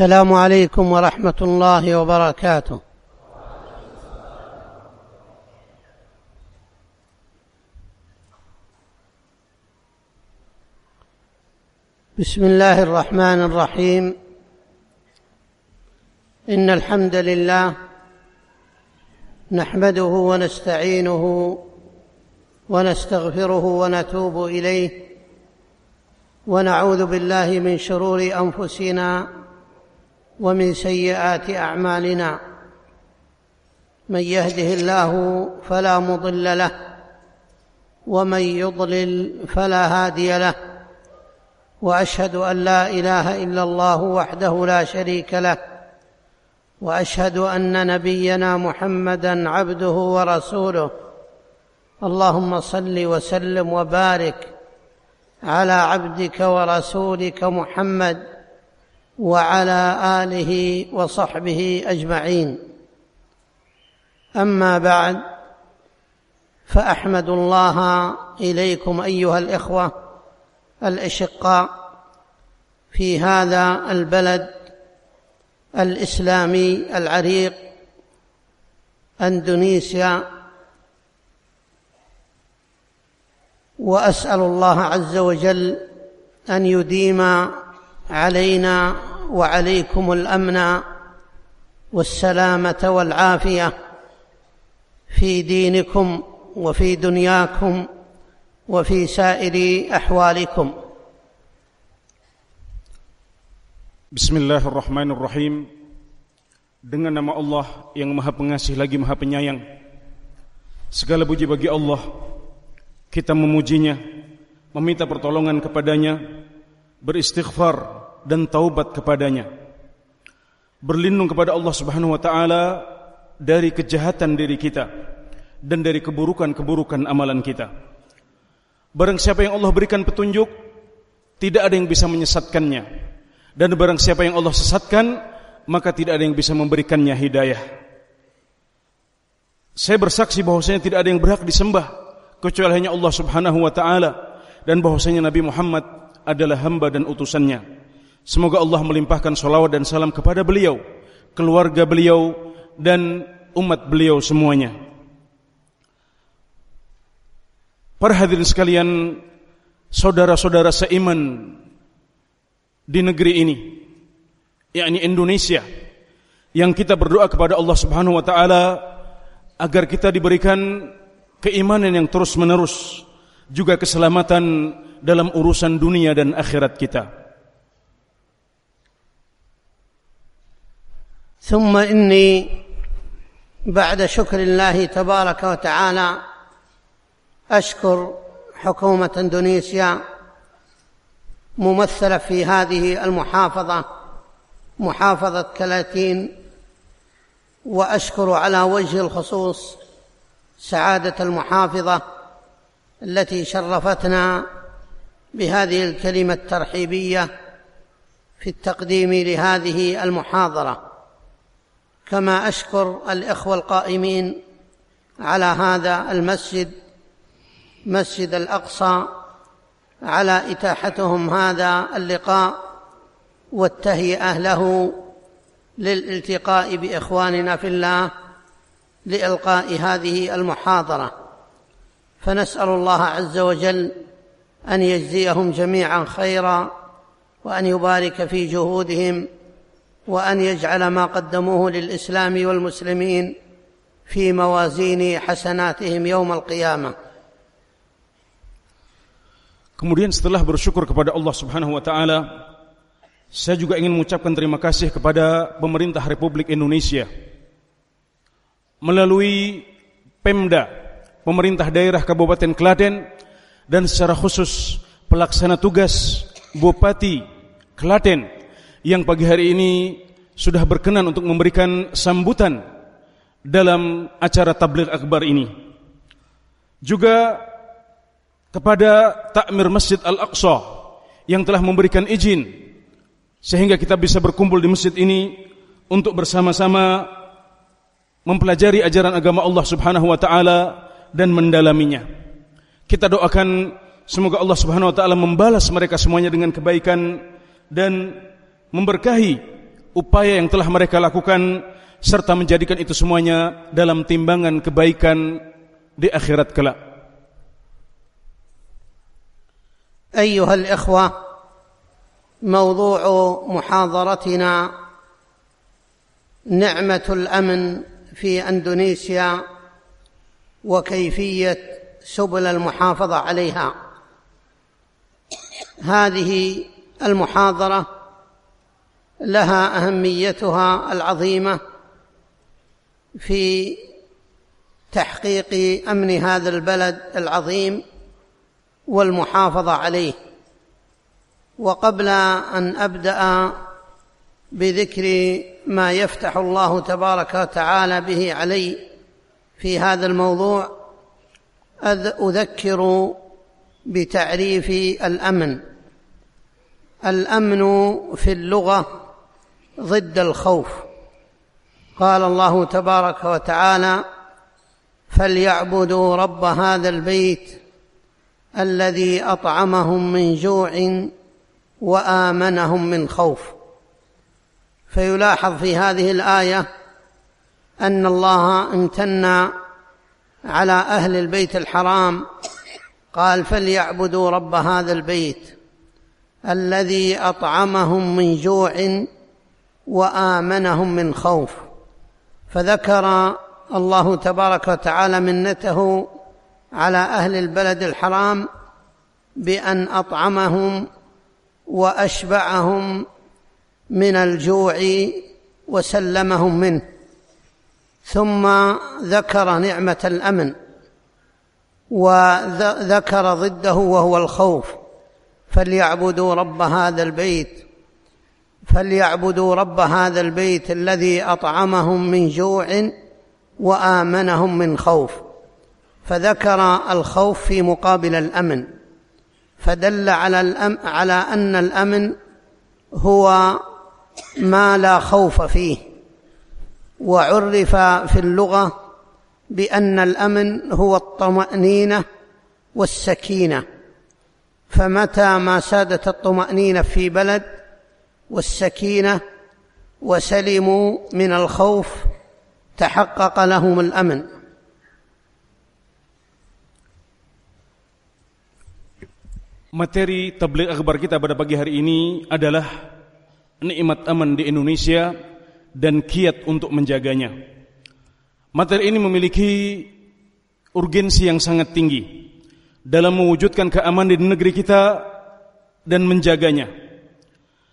السلام عليكم ورحمة الله وبركاته. بسم الله الرحمن الرحيم. إن الحمد لله نحمده ونستعينه ونستغفره ونتوب إليه ونعوذ بالله من شرور أنفسنا ومن سيئات أعمالنا من يهده الله فلا مضل له ومن يضلل فلا هادي له وأشهد أن لا إله إلا الله وحده لا شريك له وأشهد أن نبينا محمدا عبده ورسوله. اللهم صل وسلم وبارك على عبدك ورسولك محمد وعلى آله وصحبه أجمعين. أما بعد فأحمد الله إليكم أيها الإخوة الأشقاء في هذا البلد الإسلامي العريق أندونيسيا. وأسأل الله عز وجل أن يديم علينا وعليكم الامن والسلامه والعافيه في دينكم وفي دنياكم وفي سائر احوالكم بسم الله الرحمن الرحيم dengan nama Allah yang Maha Pengasih lagi Maha Penyayang segala puji bagi Allah kita memujinya meminta pertolongan kepadanya beristighfar dan taubat kepadanya. Berlindung kepada Allah Subhanahu wa taala dari kejahatan diri kita dan dari keburukan-keburukan amalan kita. Barang siapa yang Allah berikan petunjuk, tidak ada yang bisa menyesatkannya. Dan barang siapa yang Allah sesatkan, maka tidak ada yang bisa memberikannya hidayah. Saya bersaksi bahwasanya tidak ada yang berhak disembah kecuali hanya Allah Subhanahu wa taala dan bahwasanya Nabi Muhammad adalah hamba dan utusannya. Semoga Allah melimpahkan salawat dan salam kepada beliau, keluarga beliau, dan umat beliau semuanya. Para hadirin sekalian, saudara-saudara seiman di negeri ini, yakni Indonesia, yang kita berdoa kepada Allah Subhanahu wa taala agar kita diberikan keimanan yang terus-menerus, juga keselamatan dalam urusan dunia dan akhirat kita. ثم إني بعد شكر الله تبارك وتعالى أشكر حكومة إندونيسيا ممثلة في هذه المحافظة محافظة كلاتين وأشكر على وجه الخصوص سعادة المحافظة التي شرفتنا بهذه الكلمة الترحيبية في التقديم لهذه المحاضرة. كما أشكر الإخوة القائمين على هذا المسجد مسجد الأقصى على إتاحتهم هذا اللقاء والتهيئه له للالتقاء بإخواننا في الله لإلقاء هذه المحاضرة. فنسأل الله عز وجل أن يجزيهم جميعا خيرا وأن يبارك في جهودهم وان يجعل ما قدموه للاسلام والمسلمين في موازين حسناتهم يوم القيامه Kemudian setelah bersyukur kepada Allah Subhanahu wa taala, saya juga ingin mengucapkan terima kasih kepada pemerintah Republik Indonesia melalui Pemda, pemerintah daerah Kabupaten Klaten dan secara khusus pelaksana tugas Bupati Klaten yang pagi hari ini sudah berkenan untuk memberikan sambutan dalam acara tabligh akbar ini. Juga kepada takmir Masjid Al-Aqsa yang telah memberikan izin sehingga kita bisa berkumpul di masjid ini untuk bersama-sama mempelajari ajaran agama Allah Subhanahu wa taala dan mendalaminya. Kita doakan semoga Allah Subhanahu wa taala membalas mereka semuanya dengan kebaikan dan memberkahi upaya yang telah mereka lakukan serta menjadikan itu semuanya dalam timbangan kebaikan di akhirat kelak. أيها الإخوة موضوع محاضرتنا نعمة الأمن في أندونيسيا وكيفية سبل المحافظة عليها هذه المحاضرة لها أهميتها العظيمة في تحقيق أمن هذا البلد العظيم والمحافظة عليه. وقبل أن أبدأ بذكر ما يفتح الله تبارك وتعالى به علي في هذا الموضوع أذكر بتعريف الأمن. الأمن في اللغة ضد الخوف. قال الله تبارك وتعالى فليعبدوا رب هذا البيت الذي أطعمهم من جوع وآمنهم من خوف. فيلاحظ في هذه الآية أن الله امتن على أهل البيت الحرام. قال فليعبدوا رب هذا البيت الذي أطعمهم من جوع وآمنهم من خوف. فذكر الله تبارك وتعالى منته على أهل البلد الحرام بأن أطعمهم وأشبعهم من الجوع وسلمهم منه. ثم ذكر نعمة الأمن وذكر ضده وهو الخوف. فليعبدوا رب هذا البيت فليعبدوا رب هذا البيت الذي أطعمهم من جوع وآمنهم من خوف. فذكر الخوف في مقابل الأمن. فدل على الأم على أن الأمن هو ما لا خوف فيه. وعرف في اللغة بأن الأمن هو الطمأنينة والسكينة. فمتى ما سادت الطمأنينة في بلد والسكينه وسلموا من الخوف تحقق لهم الامن Materi tabligh akbar kita pada pagi hari ini adalah nikmat aman di Indonesia dan kiat untuk menjaganya. Materi ini memiliki urgensi yang sangat tinggi dalam mewujudkan keamanan di negeri kita dan menjaganya.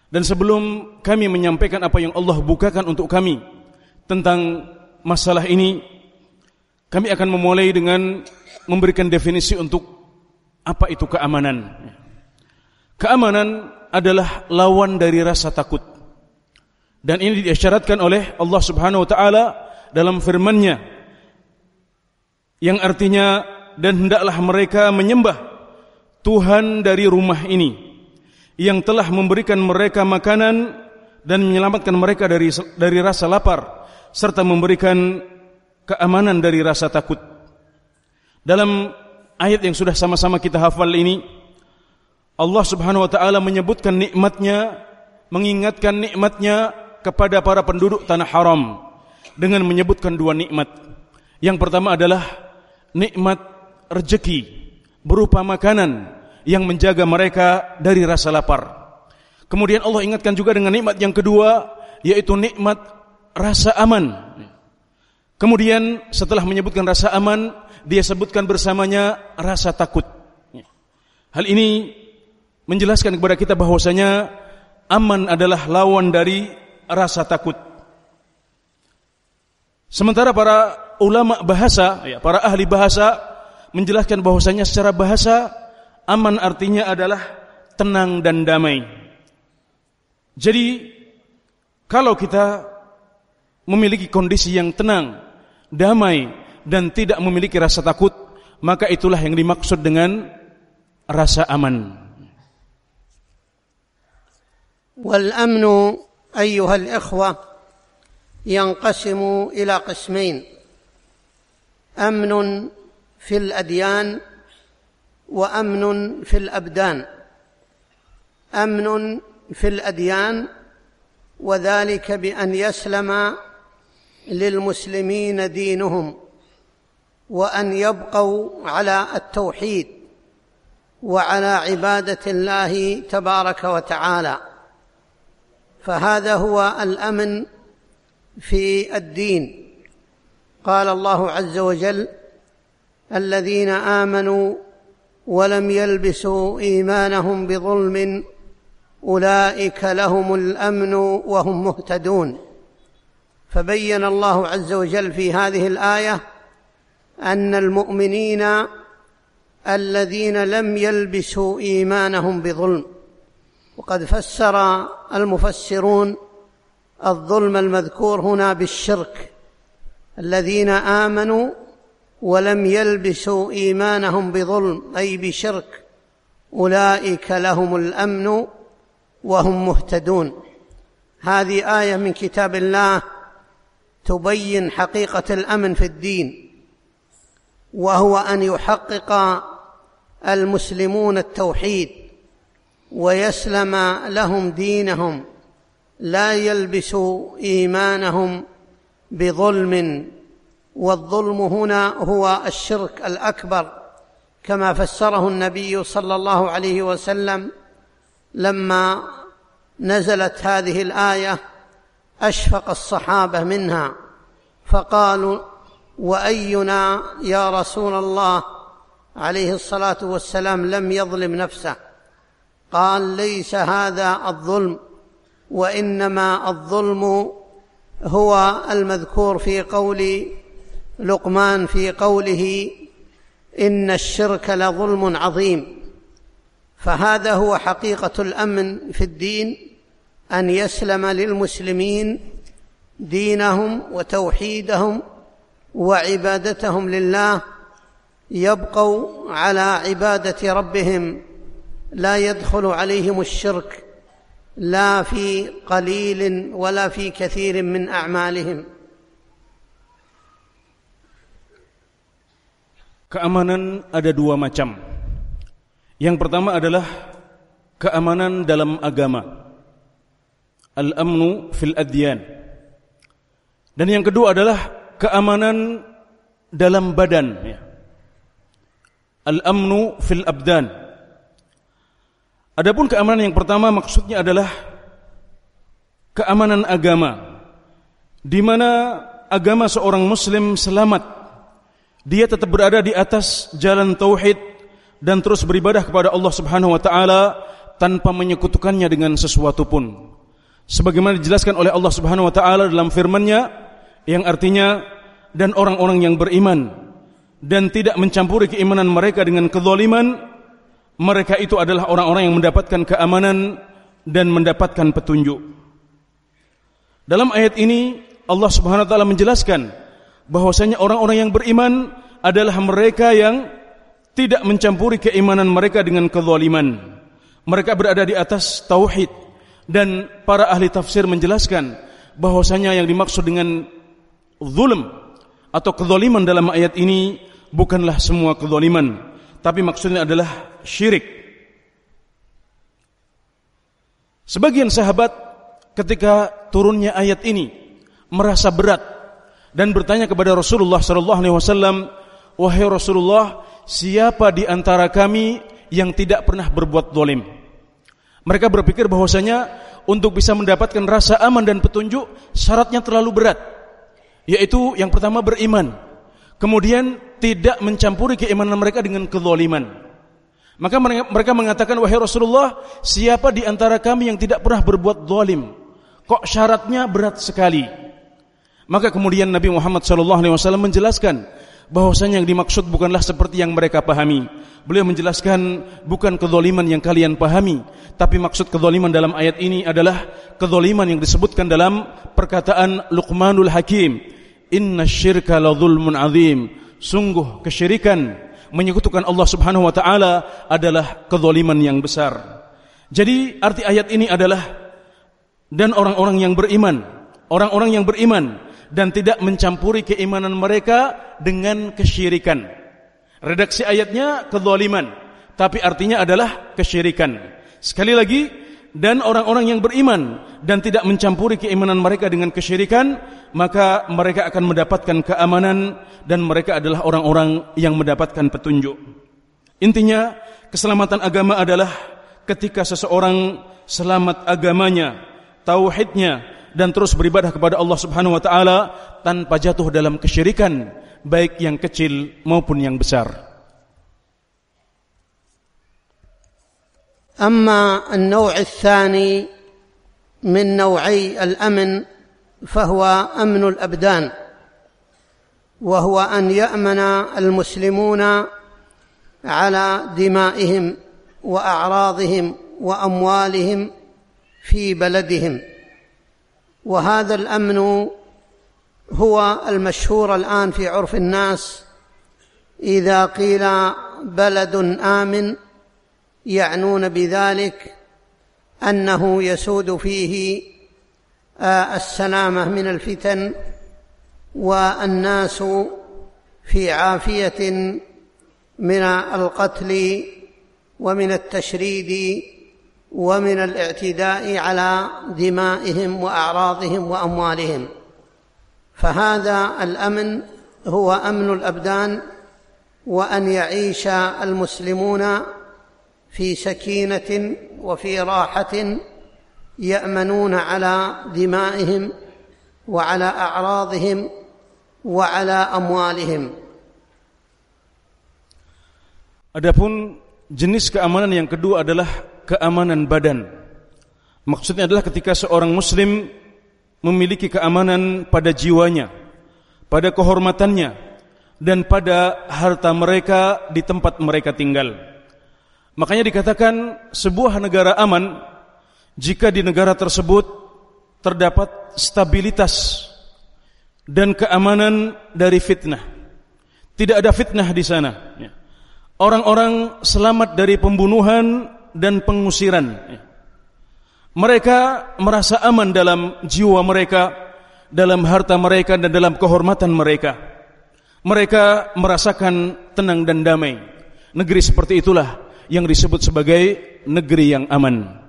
Dan sebelum kami menyampaikan apa yang Allah bukakan untuk kami tentang masalah ini, kami akan memulai dengan memberikan definisi untuk apa itu keamanan. Keamanan adalah lawan dari rasa takut. Dan ini diisyaratkan oleh Allah Subhanahu wa taala dalam firman-Nya yang artinya dan hendaklah mereka menyembah Tuhan dari rumah ini yang telah memberikan mereka makanan dan menyelamatkan mereka dari dari rasa lapar serta memberikan keamanan dari rasa takut. Dalam ayat yang sudah sama-sama kita hafal ini Allah Subhanahu wa taala menyebutkan nikmatnya mengingatkan nikmatnya kepada para penduduk tanah haram dengan menyebutkan dua nikmat. Yang pertama adalah nikmat rezeki berupa makanan yang menjaga mereka dari rasa lapar. Kemudian Allah ingatkan juga dengan nikmat yang kedua yaitu nikmat rasa aman. Kemudian setelah menyebutkan rasa aman, dia sebutkan bersamanya rasa takut. Hal ini menjelaskan kepada kita bahwasanya aman adalah lawan dari rasa takut. Sementara para ulama bahasa, ya, para ahli bahasa menjelaskan bahwasanya secara bahasa aman artinya adalah tenang dan damai. Jadi kalau kita memiliki kondisi yang tenang, damai dan tidak memiliki rasa takut, maka itulah yang dimaksud dengan rasa aman. Wal amnu ayyuhal ikhwah ينقسم الى قسمين امن في الاديان وأمن في الأبدان أمن في الأديان وذلك بأن يسلم للمسلمين دينهم وأن يبقوا على التوحيد وعلى عبادة الله تبارك وتعالى. فهذا هو الأمن في الدين. قال الله عز وجل الذين آمنوا ولم يلبسوا إيمانهم بظلم أولئك لهم الأمن وهم مهتدون. فبين الله عز وجل في هذه الآية أن المؤمنين الذين لم يلبسوا إيمانهم بظلم وقد فسر المفسرون الظلم المذكور هنا بالشرك الذين آمنوا ولم يلبسوا إيمانهم بظلم أي بشرك. أولئك لهم الأمن وهم مهتدون. هذه آية من كتاب الله تبين حقيقة الأمن في الدين وهو أن يحقق المسلمون التوحيد ويسلم لهم دينهم لا يلبسوا إيمانهم بظلم والظلم هنا هو الشرك الأكبر كما فسره النبي صلى الله عليه وسلم لما نزلت هذه الآية أشفق الصحابة منها. فقالوا وأينا يا رسول الله؟ عليه الصلاة والسلام لم يظلم نفسه. قال ليس هذا الظلم وإنما الظلم هو المذكور في قول لقمان في قوله إن الشرك لظلم عظيم. فهذا هو حقيقة الأمن في الدين أن يسلم للمسلمين دينهم وتوحيدهم وعبادتهم لله يبقوا على عبادة ربهم لا يدخل عليهم الشرك لا في قليل ولا في كثير من أعمالهم. Keamanan ada dua macam. Yang pertama adalah keamanan dalam agama. Al-amnu fil adyan. Dan yang kedua adalah keamanan dalam badan. Ya. Al-amnu fil abdan. Adapun keamanan yang pertama maksudnya adalah keamanan agama. Di mana agama seorang muslim selamat dia tetap berada di atas jalan tauhid dan terus beribadah kepada Allah Subhanahu wa taala tanpa menyekutukannya dengan sesuatu pun. Sebagaimana dijelaskan oleh Allah Subhanahu wa taala dalam firman-Nya yang artinya dan orang-orang yang beriman dan tidak mencampuri keimanan mereka dengan kezaliman mereka itu adalah orang-orang yang mendapatkan keamanan dan mendapatkan petunjuk. Dalam ayat ini Allah Subhanahu wa taala menjelaskan bahwasanya orang-orang yang beriman adalah mereka yang tidak mencampuri keimanan mereka dengan kezaliman. Mereka berada di atas tauhid dan para ahli tafsir menjelaskan bahwasanya yang dimaksud dengan zulm atau kezaliman dalam ayat ini bukanlah semua kezaliman, tapi maksudnya adalah syirik. Sebagian sahabat ketika turunnya ayat ini merasa berat dan bertanya kepada Rasulullah sallallahu alaihi wasallam, "Wahai Rasulullah, siapa di antara kami yang tidak pernah berbuat dolim?" Mereka berpikir bahwasanya untuk bisa mendapatkan rasa aman dan petunjuk syaratnya terlalu berat, yaitu yang pertama beriman, kemudian tidak mencampuri keimanan mereka dengan kezaliman. Maka mereka mengatakan, wahai Rasulullah, siapa di antara kami yang tidak pernah berbuat zalim? Kok syaratnya berat sekali? Maka kemudian Nabi Muhammad SAW menjelaskan bahwasanya yang dimaksud bukanlah seperti yang mereka pahami. Beliau menjelaskan bukan kezaliman yang kalian pahami, tapi maksud kezaliman dalam ayat ini adalah kezaliman yang disebutkan dalam perkataan Luqmanul Hakim, "Inna syirka la zulmun azim." Sungguh kesyirikan menyekutukan Allah Subhanahu wa taala adalah kezaliman yang besar. Jadi arti ayat ini adalah dan orang-orang yang beriman, orang-orang yang beriman dan tidak mencampuri keimanan mereka dengan kesyirikan. Redaksi ayatnya kezaliman, tapi artinya adalah kesyirikan. Sekali lagi, dan orang-orang yang beriman dan tidak mencampuri keimanan mereka dengan kesyirikan, maka mereka akan mendapatkan keamanan dan mereka adalah orang-orang yang mendapatkan petunjuk. Intinya, keselamatan agama adalah ketika seseorang selamat agamanya, tauhidnya dan terus beribadah kepada Allah Subhanahu wa taala tanpa jatuh dalam kesyirikan, baik yang kecil maupun yang besar. اما النوع الثاني من نوعي الامن فهو امن الابدان وهو ان يامن المسلمون على دمائهم واعراضهم واموالهم في بلدهم وهذا الأمن هو المشهور الآن في عرف الناس إذا قيل بلد آمن يعنون بذلك أنه يسود فيه آه، السلامة من الفتن والناس في عافية من القتل ومن التشريد ومن الاعتداء على دمائهم وأعراضهم وأموالهم. فهذا الأمن هو أمن الأبدان وأن يعيش المسلمون في سكينة وفي راحة يأمنون على دمائهم وعلى أعراضهم وعلى أموالهم. Adapun jenis keamanan yang kedua adalah keamanan badan. Maksudnya adalah ketika seorang muslim memiliki keamanan pada jiwanya, pada kehormatannya, dan pada harta mereka di tempat mereka tinggal. Makanya dikatakan sebuah negara aman jika di negara tersebut terdapat stabilitas dan keamanan dari fitnah. Tidak ada fitnah di sana. Ya. Orang-orang selamat dari pembunuhan dan pengusiran. Ya. Mereka merasa aman dalam jiwa mereka, dalam harta mereka dan dalam kehormatan mereka. Mereka merasakan tenang dan damai. Negeri seperti itulah yang disebut sebagai negeri yang aman.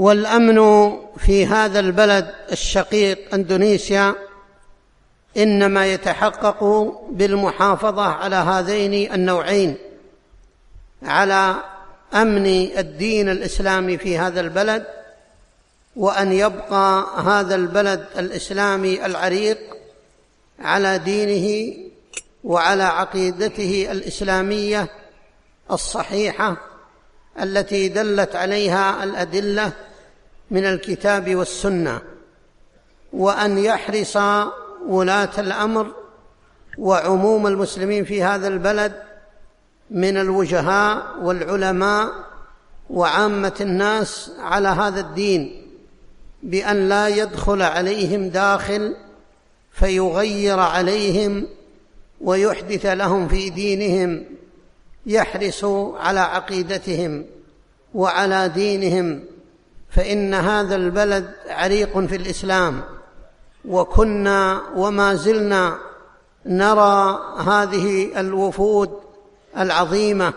والامن في هذا البلد الشقيق اندونيسيا إنما يتحقق بالمحافظة على هذين النوعين على أمن الدين الإسلامي في هذا البلد وأن يبقى هذا البلد الإسلامي العريق على دينه وعلى عقيدته الإسلامية الصحيحة التي دلت عليها الأدلة من الكتاب والسنة. وأن يحرص ولاة الأمر وعموم المسلمين في هذا البلد من الوجهاء والعلماء وعامة الناس على هذا الدين بأن لا يدخل عليهم داخل فيغير عليهم ويحدث لهم في دينهم يحرص على عقيدتهم وعلى دينهم فإن هذا البلد عريق في الإسلام. وكنا وما زلنا نرى هذه الوفود العظيمة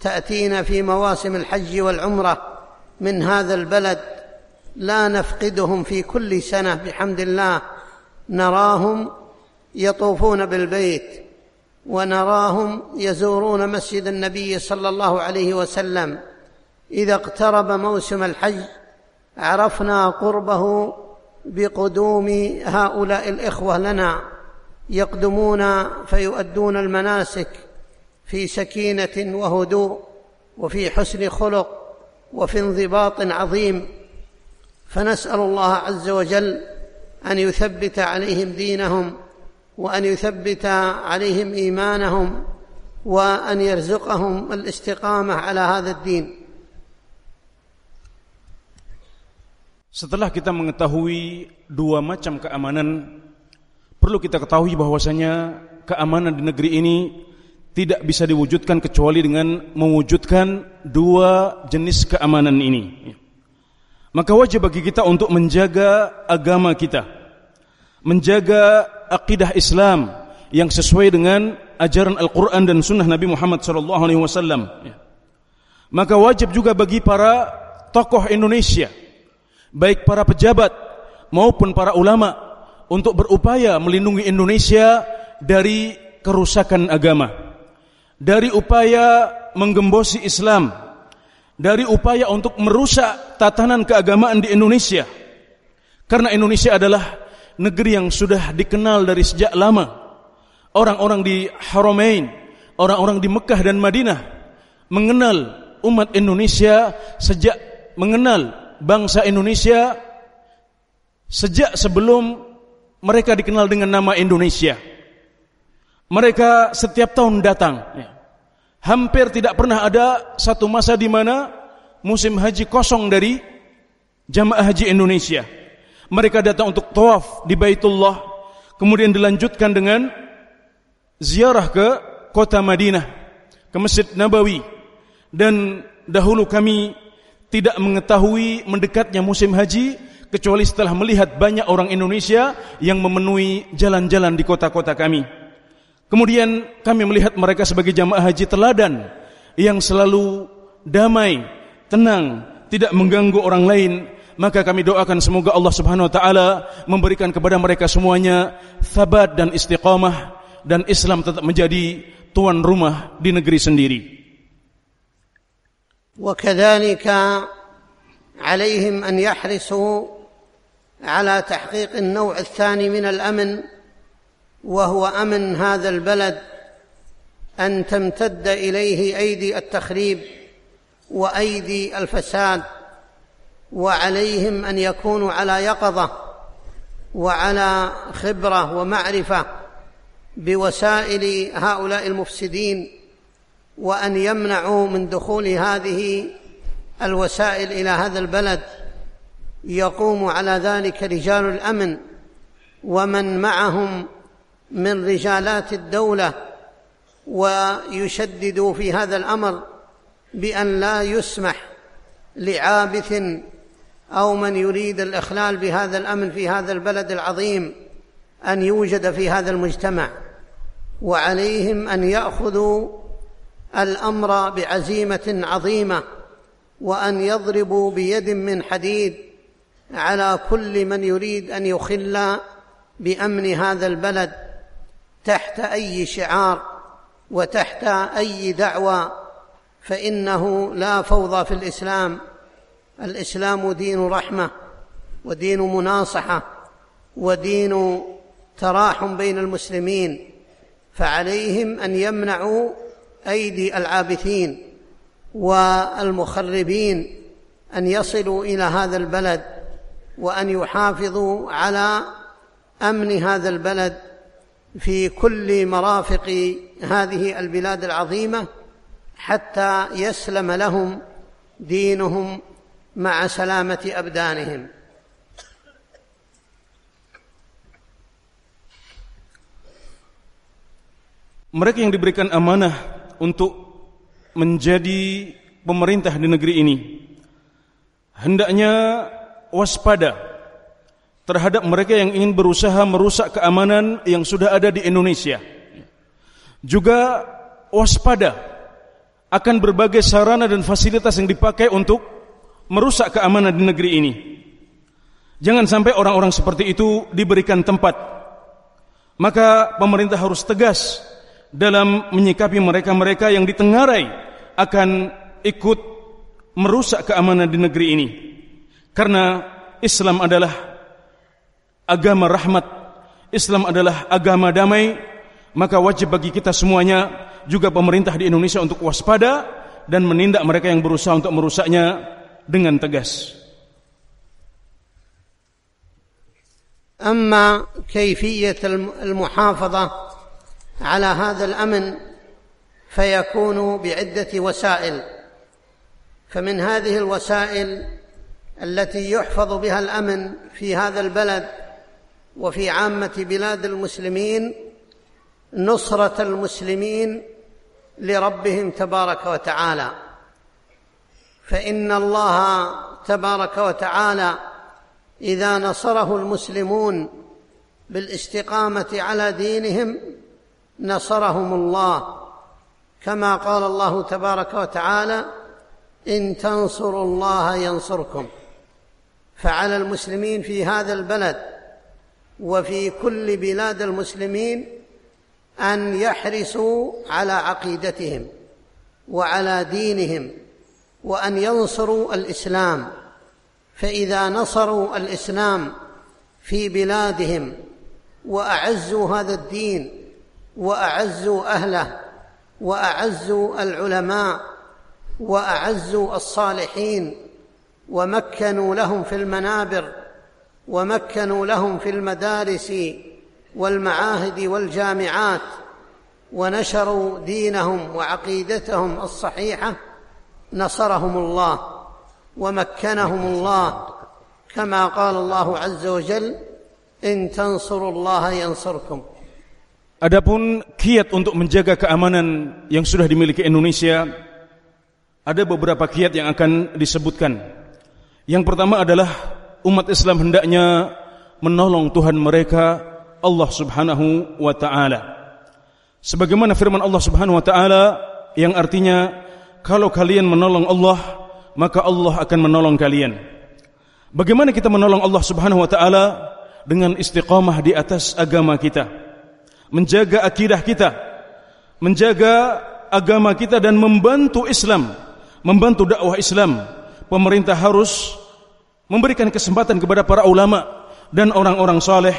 تأتينا في مواسم الحج والعمرة من هذا البلد لا نفقدهم في كل سنة بحمد الله. نراهم يطوفون بالبيت ونراهم يزورون مسجد النبي صلى الله عليه وسلم. إذا اقترب موسم الحج عرفنا قربه بقدوم هؤلاء الإخوة لنا يقدمون فيؤدون المناسك في سكينة وهدوء وفي حسن خلق وفي انضباط عظيم. فنسأل الله عز وجل أن يثبت عليهم دينهم وأن يثبت عليهم إيمانهم وأن يرزقهم الاستقامة على هذا الدين. Setelah kita mengetahui dua macam keamanan, perlu kita ketahui bahwasanya keamanan di negeri ini tidak bisa diwujudkan kecuali dengan mewujudkan dua jenis keamanan ini. Maka wajib bagi kita untuk menjaga agama kita, menjaga akidah Islam yang sesuai dengan ajaran Al-Quran dan Sunnah Nabi Muhammad SAW. Maka wajib juga bagi para tokoh Indonesia, baik para pejabat maupun para ulama, untuk berupaya melindungi Indonesia dari kerusakan agama, dari upaya menggembosi Islam, dari upaya untuk merusak tatanan keagamaan di Indonesia. Karena Indonesia adalah negeri yang sudah dikenal dari sejak lama orang-orang di Haramain, orang-orang di Mekah dan Madinah mengenal umat Indonesia sejak mengenal bangsa Indonesia sejak sebelum mereka dikenal dengan nama Indonesia. Mereka setiap tahun datang. Ya. Hampir tidak pernah ada satu masa di mana musim haji kosong dari jamaah haji Indonesia. Mereka datang untuk tawaf di Baitullah, kemudian dilanjutkan dengan ziarah ke kota Madinah, ke Masjid Nabawi. Dan dahulu kami tidak mengetahui mendekatnya musim haji kecuali setelah melihat banyak orang Indonesia yang memenuhi jalan-jalan di kota-kota kami. Kemudian kami melihat mereka sebagai jamaah haji teladan yang selalu damai, tenang, tidak mengganggu orang lain. Maka kami doakan semoga Allah Subhanahu wa taala memberikan kepada mereka semuanya thabat dan istiqamah dan Islam tetap menjadi tuan rumah di negeri sendiri. وكذلك عليهم أن يحرصوا على تحقيق النوع الثاني من الأمن وهو أمن هذا البلد أن تمتد إليه أيدي التخريب وأيدي الفساد وعليهم أن يكونوا على يقظة وعلى خبرة ومعرفة بوسائل هؤلاء المفسدين وأن يمنعوا من دخول هذه الوسائل إلى هذا البلد. يقوم على ذلك رجال الأمن ومن معهم من رجالات الدولة ويشددوا في هذا الأمر بأن لا يسمح لعابث أو من يريد الإخلال بهذا الأمن في هذا البلد العظيم أن يوجد في هذا المجتمع. وعليهم أن يأخذوا الأمر بعزيمة عظيمة وأن يضربوا بيد من حديد على كل من يريد أن يخل بأمن هذا البلد تحت أي شعار وتحت أي دعوى فإنه لا فوضى في الإسلام. الإسلام دين رحمة ودين مناصحة ودين تراحم بين المسلمين فعليهم أن يمنعوا أيدي العابثين والمخربين أن يصلوا إلى هذا البلد وأن يحافظوا على أمن هذا البلد في كل مرافق هذه البلاد العظيمة حتى يسلم لهم دينهم مع سلامة أبدانهم. Mereka yang diberikan amanah untuk menjadi pemerintah di negeri ini hendaknya waspada terhadap mereka yang ingin berusaha merusak keamanan yang sudah ada di Indonesia. Juga waspada akan berbagai sarana dan fasilitas yang dipakai untuk merusak keamanan di negeri ini. Jangan sampai orang-orang seperti itu diberikan tempat. Maka pemerintah harus tegas dalam menyikapi mereka-mereka yang ditengarai akan ikut merusak keamanan di negeri ini. Karena Islam adalah agama rahmat, Islam adalah agama damai, maka wajib bagi kita semuanya juga pemerintah di Indonesia untuk waspada dan menindak mereka yang berusaha untuk merusaknya dengan tegas. أما كيفية المحافظة على هذا الأمن فيكون بعدة وسائل. فمن هذه الوسائل التي يحفظ بها الأمن في هذا البلد وفي عامة بلاد المسلمين نصرة المسلمين لربهم تبارك وتعالى. فإن الله تبارك وتعالى إذا نصره المسلمون بالاستقامة على دينهم نصرهم الله كما قال الله تبارك وتعالى إن تنصروا الله ينصركم. فعلى المسلمين في هذا البلد وفي كل بلاد المسلمين أن يحرصوا على عقيدتهم وعلى دينهم وأن ينصروا الإسلام. فإذا نصروا الإسلام في بلادهم وأعزوا هذا الدين واعزوا أهله واعزوا العلماء واعزوا الصالحين ومكنوا لهم في المنابر ومكنوا لهم في المدارس والمعاهد والجامعات ونشروا دينهم وعقيدتهم الصحيحة نصرهم الله ومكنهم الله كما قال الله عز وجل إن تنصروا الله ينصركم. Adapun kiat untuk menjaga keamanan yang sudah dimiliki Indonesia ada beberapa kiat yang akan disebutkan. Yang pertama adalah umat Islam hendaknya menolong Tuhan mereka Allah Subhanahu wa taala. Sebagaimana firman Allah Subhanahu wa taala yang artinya kalau kalian menolong Allah maka Allah akan menolong kalian. Bagaimana kita menolong Allah Subhanahu wa taala dengan istiqamah di atas agama kita? Menjaga akidah kita, menjaga agama kita dan membantu Islam, membantu dakwah Islam. Pemerintah harus memberikan kesempatan kepada para ulama dan orang-orang saleh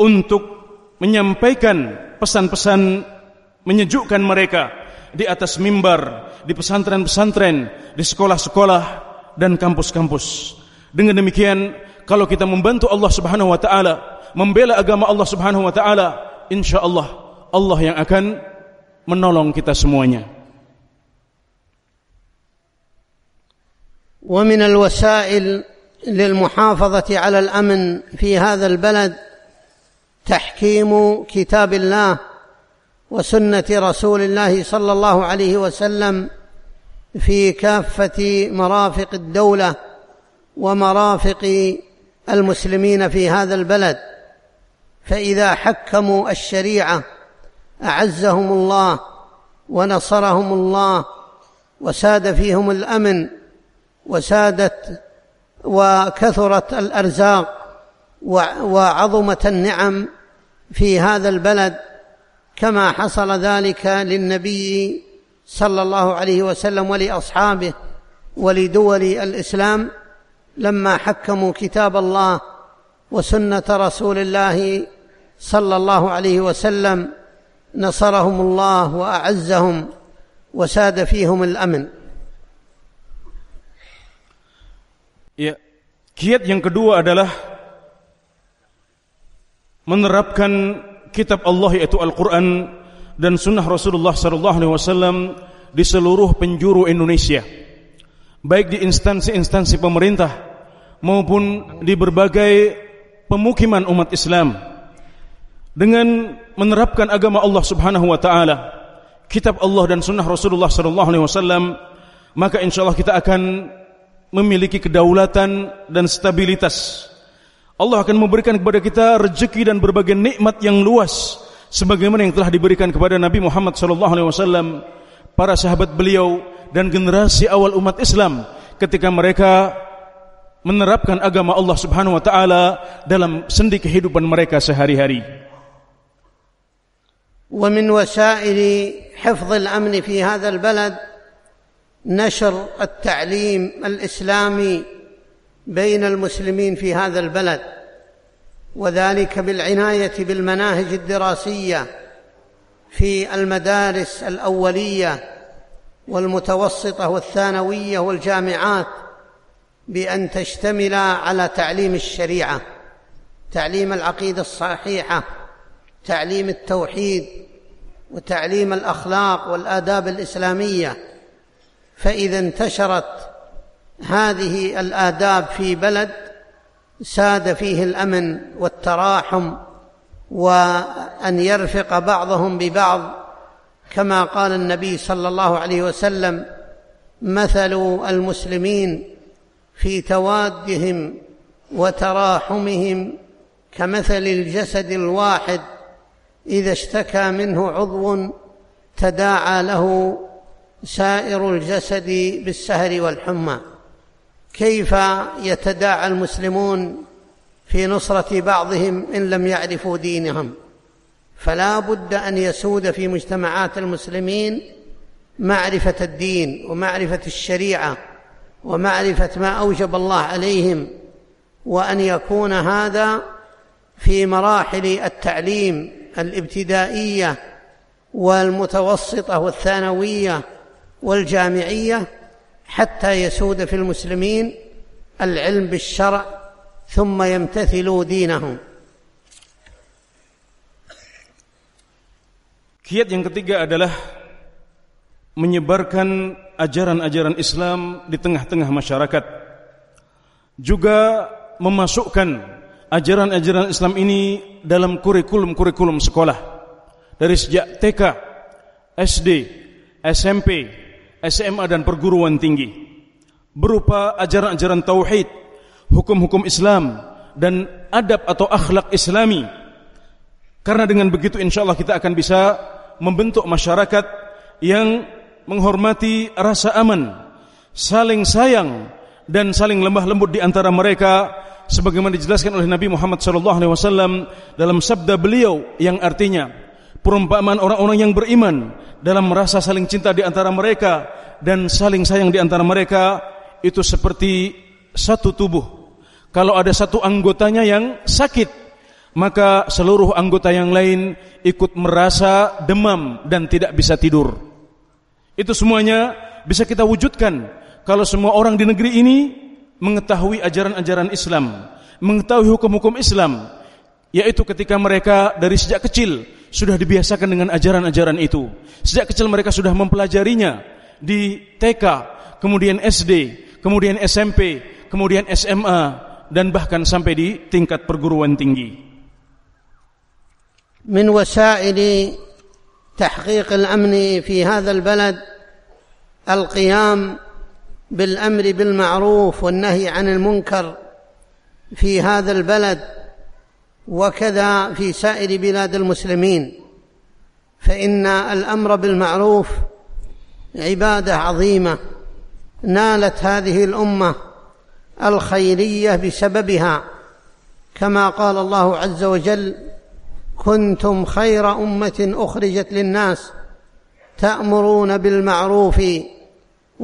untuk menyampaikan pesan-pesan menyejukkan mereka di atas mimbar, di pesantren-pesantren, di sekolah-sekolah dan kampus-kampus. Dengan demikian, kalau kita membantu Allah Subhanahu wa taala, membela agama Allah Subhanahu wa taala, insyaallah Allah yang akan menolong kita semuanya. ومن الوسائل للمحافظة على الأمن في هذا البلد تحكيم كتاب الله وسنة رسول الله صلى الله عليه وسلم في كافة مرافق الدولة ومرافق المسلمين في هذا البلد فإذا حكموا الشريعة أعزهم الله ونصرهم الله وساد فيهم الأمن وسادت وكثرت الأرزاق وعظمت النعم في هذا البلد كما حصل ذلك للنبي صلى الله عليه وسلم ولأصحابه ولدول الإسلام لما حكموا كتاب الله وسنة رسول الله صلى الله عليه وسلم نصرهم الله واعزهم وساد فيهم الامن Ya, kiat yang kedua adalah menerapkan kitab Allah yaitu Al-Qur'an dan sunnah Rasulullah sallallahu alaihi wasallam di seluruh penjuru Indonesia. Baik di instansi-instansi pemerintah maupun di berbagai pemukiman umat Islam dengan menerapkan agama Allah Subhanahu wa taala, kitab Allah dan sunnah Rasulullah sallallahu alaihi wasallam, maka insyaallah kita akan memiliki kedaulatan dan stabilitas. Allah akan memberikan kepada kita rezeki dan berbagai nikmat yang luas sebagaimana yang telah diberikan kepada Nabi Muhammad sallallahu alaihi wasallam, para sahabat beliau dan generasi awal umat Islam ketika mereka menerapkan agama Allah Subhanahu wa taala dalam sendi kehidupan mereka sehari-hari. ومن وسائل حفظ الأمن في هذا البلد نشر التعليم الإسلامي بين المسلمين في هذا البلد وذلك بالعناية بالمناهج الدراسية في المدارس الأولية والمتوسطة والثانوية والجامعات بأن تشتمل على تعليم الشريعة تعليم العقيدة الصحيحة تعليم التوحيد وتعليم الأخلاق والآداب الإسلامية فإذا انتشرت هذه الآداب في بلد ساد فيه الأمن والتراحم وأن يرفق بعضهم ببعض كما قال النبي صلى الله عليه وسلم مثل المسلمين في توادهم وتراحمهم كمثل الجسد الواحد إذا اشتكى منه عضو تداعى له سائر الجسد بالسهر والحمى. كيف يتداعى المسلمون في نصرة بعضهم إن لم يعرفوا دينهم؟ فلا بد أن يسود في مجتمعات المسلمين معرفة الدين ومعرفة الشريعة ومعرفة ما أوجب الله عليهم وأن يكون هذا في مراحل التعليم الابتدائيه والمتوسطه والثانويه والجامعيه حتى يسود في المسلمين العلم بالشرع ثم يمتثلوا دينهم Kiat yang ketiga adalah menyebarkan ajaran-ajaran Islam di tengah-tengah masyarakat. Juga memasukkan ajaran-ajaran Islam ini dalam kurikulum-kurikulum sekolah. Dari sejak TK, SD, SMP, SMA dan perguruan tinggi. Berupa ajaran-ajaran tauhid, hukum-hukum Islam dan adab atau akhlak Islami. Karena dengan begitu insyaallah kita akan bisa membentuk masyarakat yang menghormati rasa aman, saling sayang dan saling lemah lembut di antara mereka sebagaimana dijelaskan oleh Nabi Muhammad wasallam dalam sabda beliau yang artinya perumpamaan orang-orang yang beriman dalam merasa saling cinta di antara mereka dan saling sayang di antara mereka itu seperti satu tubuh. Kalau ada satu anggotanya yang sakit, maka seluruh anggota yang lain ikut merasa demam dan tidak bisa tidur. Itu semuanya bisa kita wujudkan kalau semua orang di negeri ini mengetahui ajaran-ajaran Islam, mengetahui hukum-hukum Islam, yaitu ketika mereka dari sejak kecil sudah dibiasakan dengan ajaran-ajaran itu. Sejak kecil mereka sudah mempelajarinya di TK, kemudian SD, kemudian SMP, kemudian SMA dan bahkan sampai di tingkat perguruan tinggi. من وسائل تحقيق الامن في هذا البلد القيام بالأمر بالمعروف والنهي عن المنكر في هذا البلد وكذا في سائر بلاد المسلمين فإن الأمر بالمعروف عبادة عظيمة نالت هذه الأمة الخيرية بسببها. كما قال الله عز وجل كنتم خير أمة أخرجت للناس تأمرون بالمعروف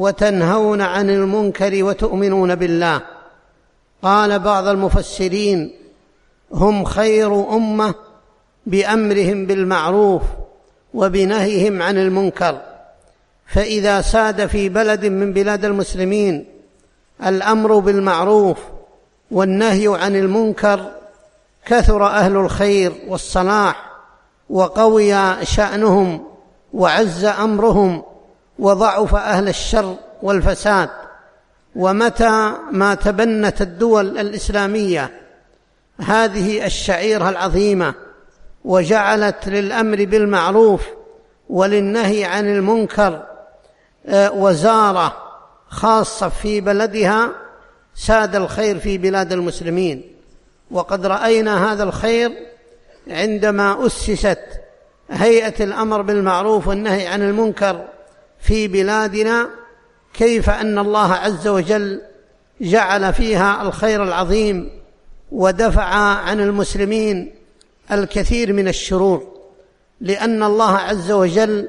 وتنهون عن المنكر وتؤمنون بالله. قال بعض المفسرين هم خير أمة بأمرهم بالمعروف وبنهيهم عن المنكر. فإذا ساد في بلد من بلاد المسلمين الأمر بالمعروف والنهي عن المنكر كثر أهل الخير والصلاح وقوي شأنهم وعز أمرهم وضعف أهل الشر والفساد ومتى ما تبنت الدول الإسلامية هذه الشعيرة العظيمة وجعلت للأمر بالمعروف وللنهي عن المنكر آه، وزارة خاصة في بلدها ساد الخير في بلاد المسلمين. وقد رأينا هذا الخير عندما أسست هيئة الأمر بالمعروف والنهي عن المنكر في بلادنا كيف أن الله عز وجل جعل فيها الخير العظيم ودفع عن المسلمين الكثير من الشرور لأن الله عز وجل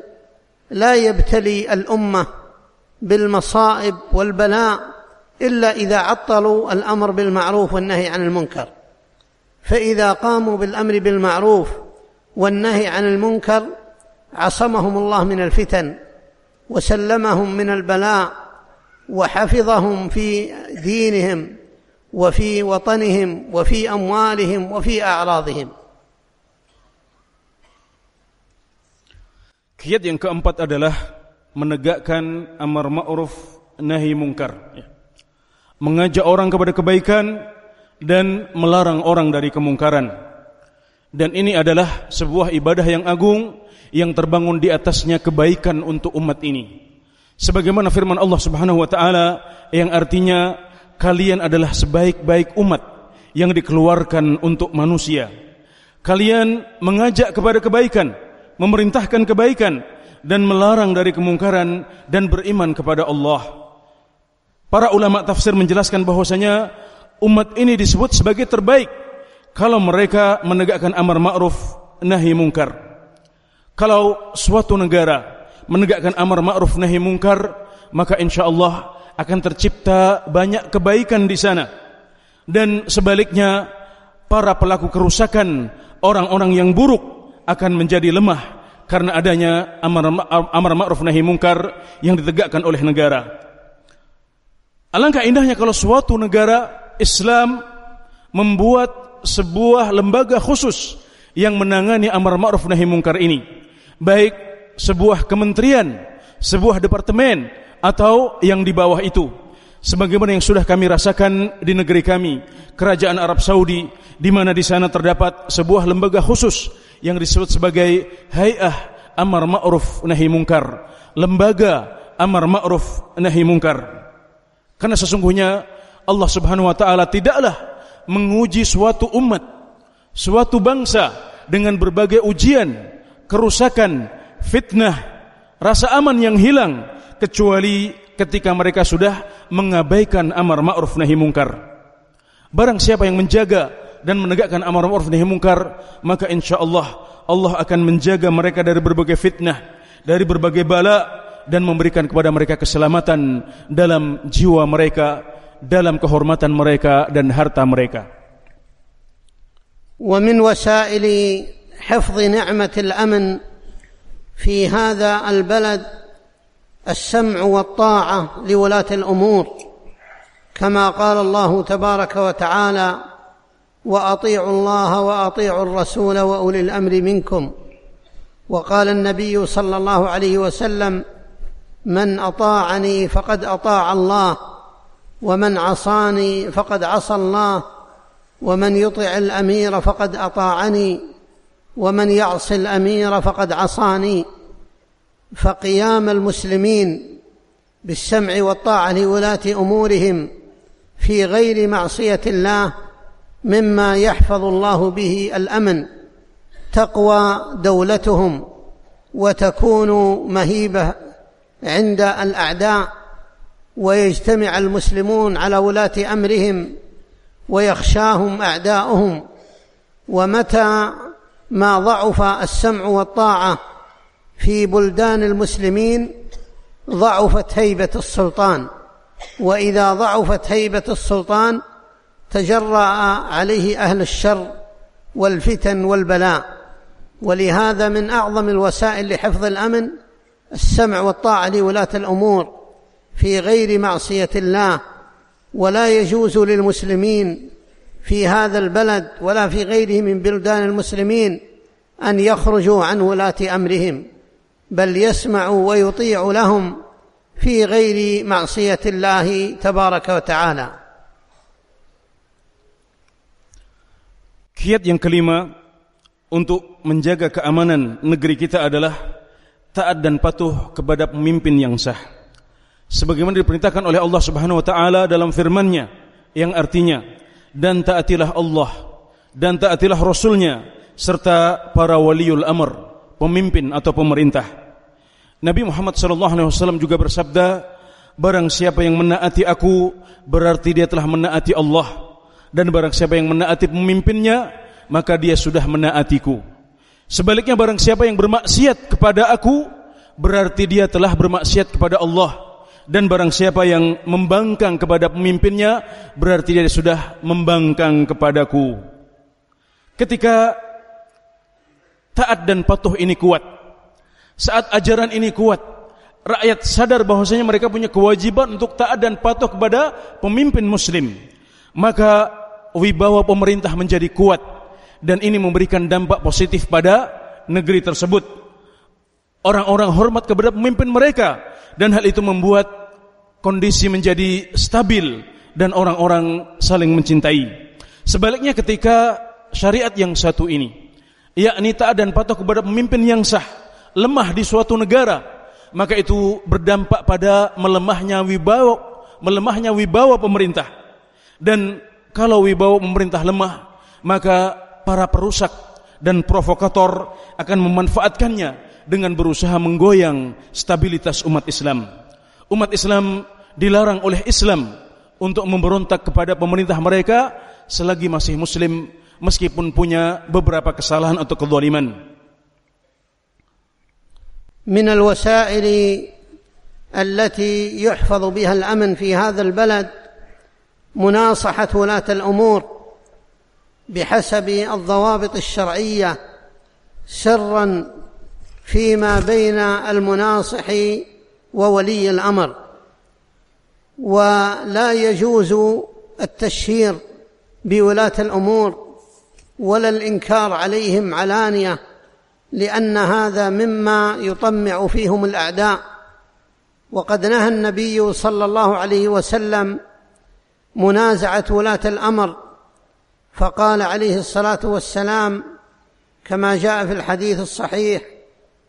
لا يبتلي الأمة بالمصائب والبلاء إلا إذا عطلوا الأمر بالمعروف والنهي عن المنكر. فإذا قاموا بالأمر بالمعروف والنهي عن المنكر عصمهم الله من الفتن. وسلمهم من البلاء وحفظهم في دينهم وفي وطنهم وفي اموالهم وفي اعراضهم Kiat yang keempat adalah menegakkan amar ma'ruf nahi mungkar. Mengajak orang kepada kebaikan dan melarang orang dari kemungkaran. Dan ini adalah sebuah ibadah yang agung yang terbangun di atasnya kebaikan untuk umat ini. Sebagaimana firman Allah Subhanahu wa taala yang artinya kalian adalah sebaik-baik umat yang dikeluarkan untuk manusia. Kalian mengajak kepada kebaikan, memerintahkan kebaikan dan melarang dari kemungkaran dan beriman kepada Allah. Para ulama tafsir menjelaskan bahwasanya umat ini disebut sebagai terbaik kalau mereka menegakkan amar ma'ruf nahi mungkar. Kalau suatu negara menegakkan amar ma'ruf nahi mungkar, maka insyaallah akan tercipta banyak kebaikan di sana. Dan sebaliknya para pelaku kerusakan orang-orang yang buruk akan menjadi lemah karena adanya amar amar ma'ruf nahi mungkar yang ditegakkan oleh negara. Alangkah indahnya kalau suatu negara Islam membuat sebuah lembaga khusus yang menangani amar ma'ruf nahi mungkar ini. Baik sebuah kementerian, sebuah departemen atau yang di bawah itu. Sebagaimana yang sudah kami rasakan di negeri kami, kerajaan Arab Saudi di mana di sana terdapat sebuah lembaga khusus yang disebut sebagai Hay'ah Amar Ma'ruf Nahi Mungkar, lembaga Amar Ma'ruf Nahi Mungkar. Karena sesungguhnya Allah Subhanahu wa taala tidaklah menguji suatu umat, suatu bangsa dengan berbagai ujian, kerusakan, fitnah, rasa aman yang hilang kecuali ketika mereka sudah mengabaikan amar ma'ruf nahi mungkar. Barang siapa yang menjaga dan menegakkan amar ma'ruf nahi mungkar, maka insyaallah Allah akan menjaga mereka dari berbagai fitnah, dari berbagai bala dan memberikan kepada mereka keselamatan dalam jiwa mereka, dalam kehormatan mereka dan harta mereka. ومن وسائل حفظ نعمة الأمن في هذا البلد السمع والطاعة لولاة الأمور كما قال الله تبارك وتعالى وأطيعوا الله وأطيعوا الرسول وأولي الأمر منكم. وقال النبي صلى الله عليه وسلم من أطاعني فقد أطاع الله ومن عصاني فقد عصى الله ومن يطع الأمير فقد أطاعني. ومن يعص الأمير فقد عصاني. فقيام المسلمين بالسمع والطاعة لولاة أمورهم في غير معصية الله مما يحفظ الله به الأمن تقوى دولتهم وتكون مهيبة عند الأعداء ويجتمع المسلمون على ولاة أمرهم ويخشاهم أعداؤهم. ومتى ما ضعف السمع والطاعة في بلدان المسلمين ضعفت هيبة السلطان. وإذا ضعفت هيبة السلطان تجرأ عليه أهل الشر والفتن والبلاء. ولهذا من أعظم الوسائل لحفظ الأمن السمع والطاعة لولاة الأمور في غير معصية الله. ولا يجوز للمسلمين في هذا البلد ولا في غيره من بلدان المسلمين ان يخرجوا عن ولاه امرهم بل يسمعوا ويطيعوا لهم في غير معصيه الله تبارك وتعالى Kiat yang kelima untuk menjaga keamanan negeri kita adalah taat dan patuh kepada pemimpin yang sah. Sebagaimana diperintahkan oleh Allah Subhanahu wa taala dalam firman-Nya yang artinya dan taatilah Allah dan taatilah Rasulnya serta para waliul amr, pemimpin atau pemerintah. Nabi Muhammad wasallam juga bersabda, barang siapa yang menaati aku berarti dia telah menaati Allah. Dan barang siapa yang menaati pemimpinnya maka dia sudah menaatiku. Sebaliknya barang siapa yang bermaksiat kepada aku berarti dia telah bermaksiat kepada Allah dan barang siapa yang membangkang kepada pemimpinnya berarti dia sudah membangkang kepadaku ketika taat dan patuh ini kuat saat ajaran ini kuat rakyat sadar bahwasanya mereka punya kewajiban untuk taat dan patuh kepada pemimpin muslim maka wibawa pemerintah menjadi kuat dan ini memberikan dampak positif pada negeri tersebut. Orang-orang hormat kepada pemimpin mereka dan hal itu membuat kondisi menjadi stabil dan orang-orang saling mencintai. Sebaliknya ketika syariat yang satu ini yakni taat dan patuh kepada pemimpin yang sah lemah di suatu negara maka itu berdampak pada melemahnya wibawa melemahnya wibawa pemerintah dan kalau wibawa pemerintah lemah, maka para perusak dan provokator akan memanfaatkannya dengan berusaha menggoyang stabilitas umat Islam. Umat Islam dilarang oleh Islam untuk memberontak kepada pemerintah mereka selagi masih muslim meskipun punya beberapa kesalahan atau kezaliman. من الوسائل التي يحفظ بها الامن في هذا البلد مناصحه ولاه الامور بحسب الضوابط الشرعيه سرا فيما بين المناصح وولي الأمر. ولا يجوز التشهير بولاة الأمور ولا الإنكار عليهم علانية لأن هذا مما يطمع فيهم الأعداء. وقد نهى النبي صلى الله عليه وسلم منازعة ولاة الأمر فقال عليه الصلاة والسلام كما جاء في الحديث الصحيح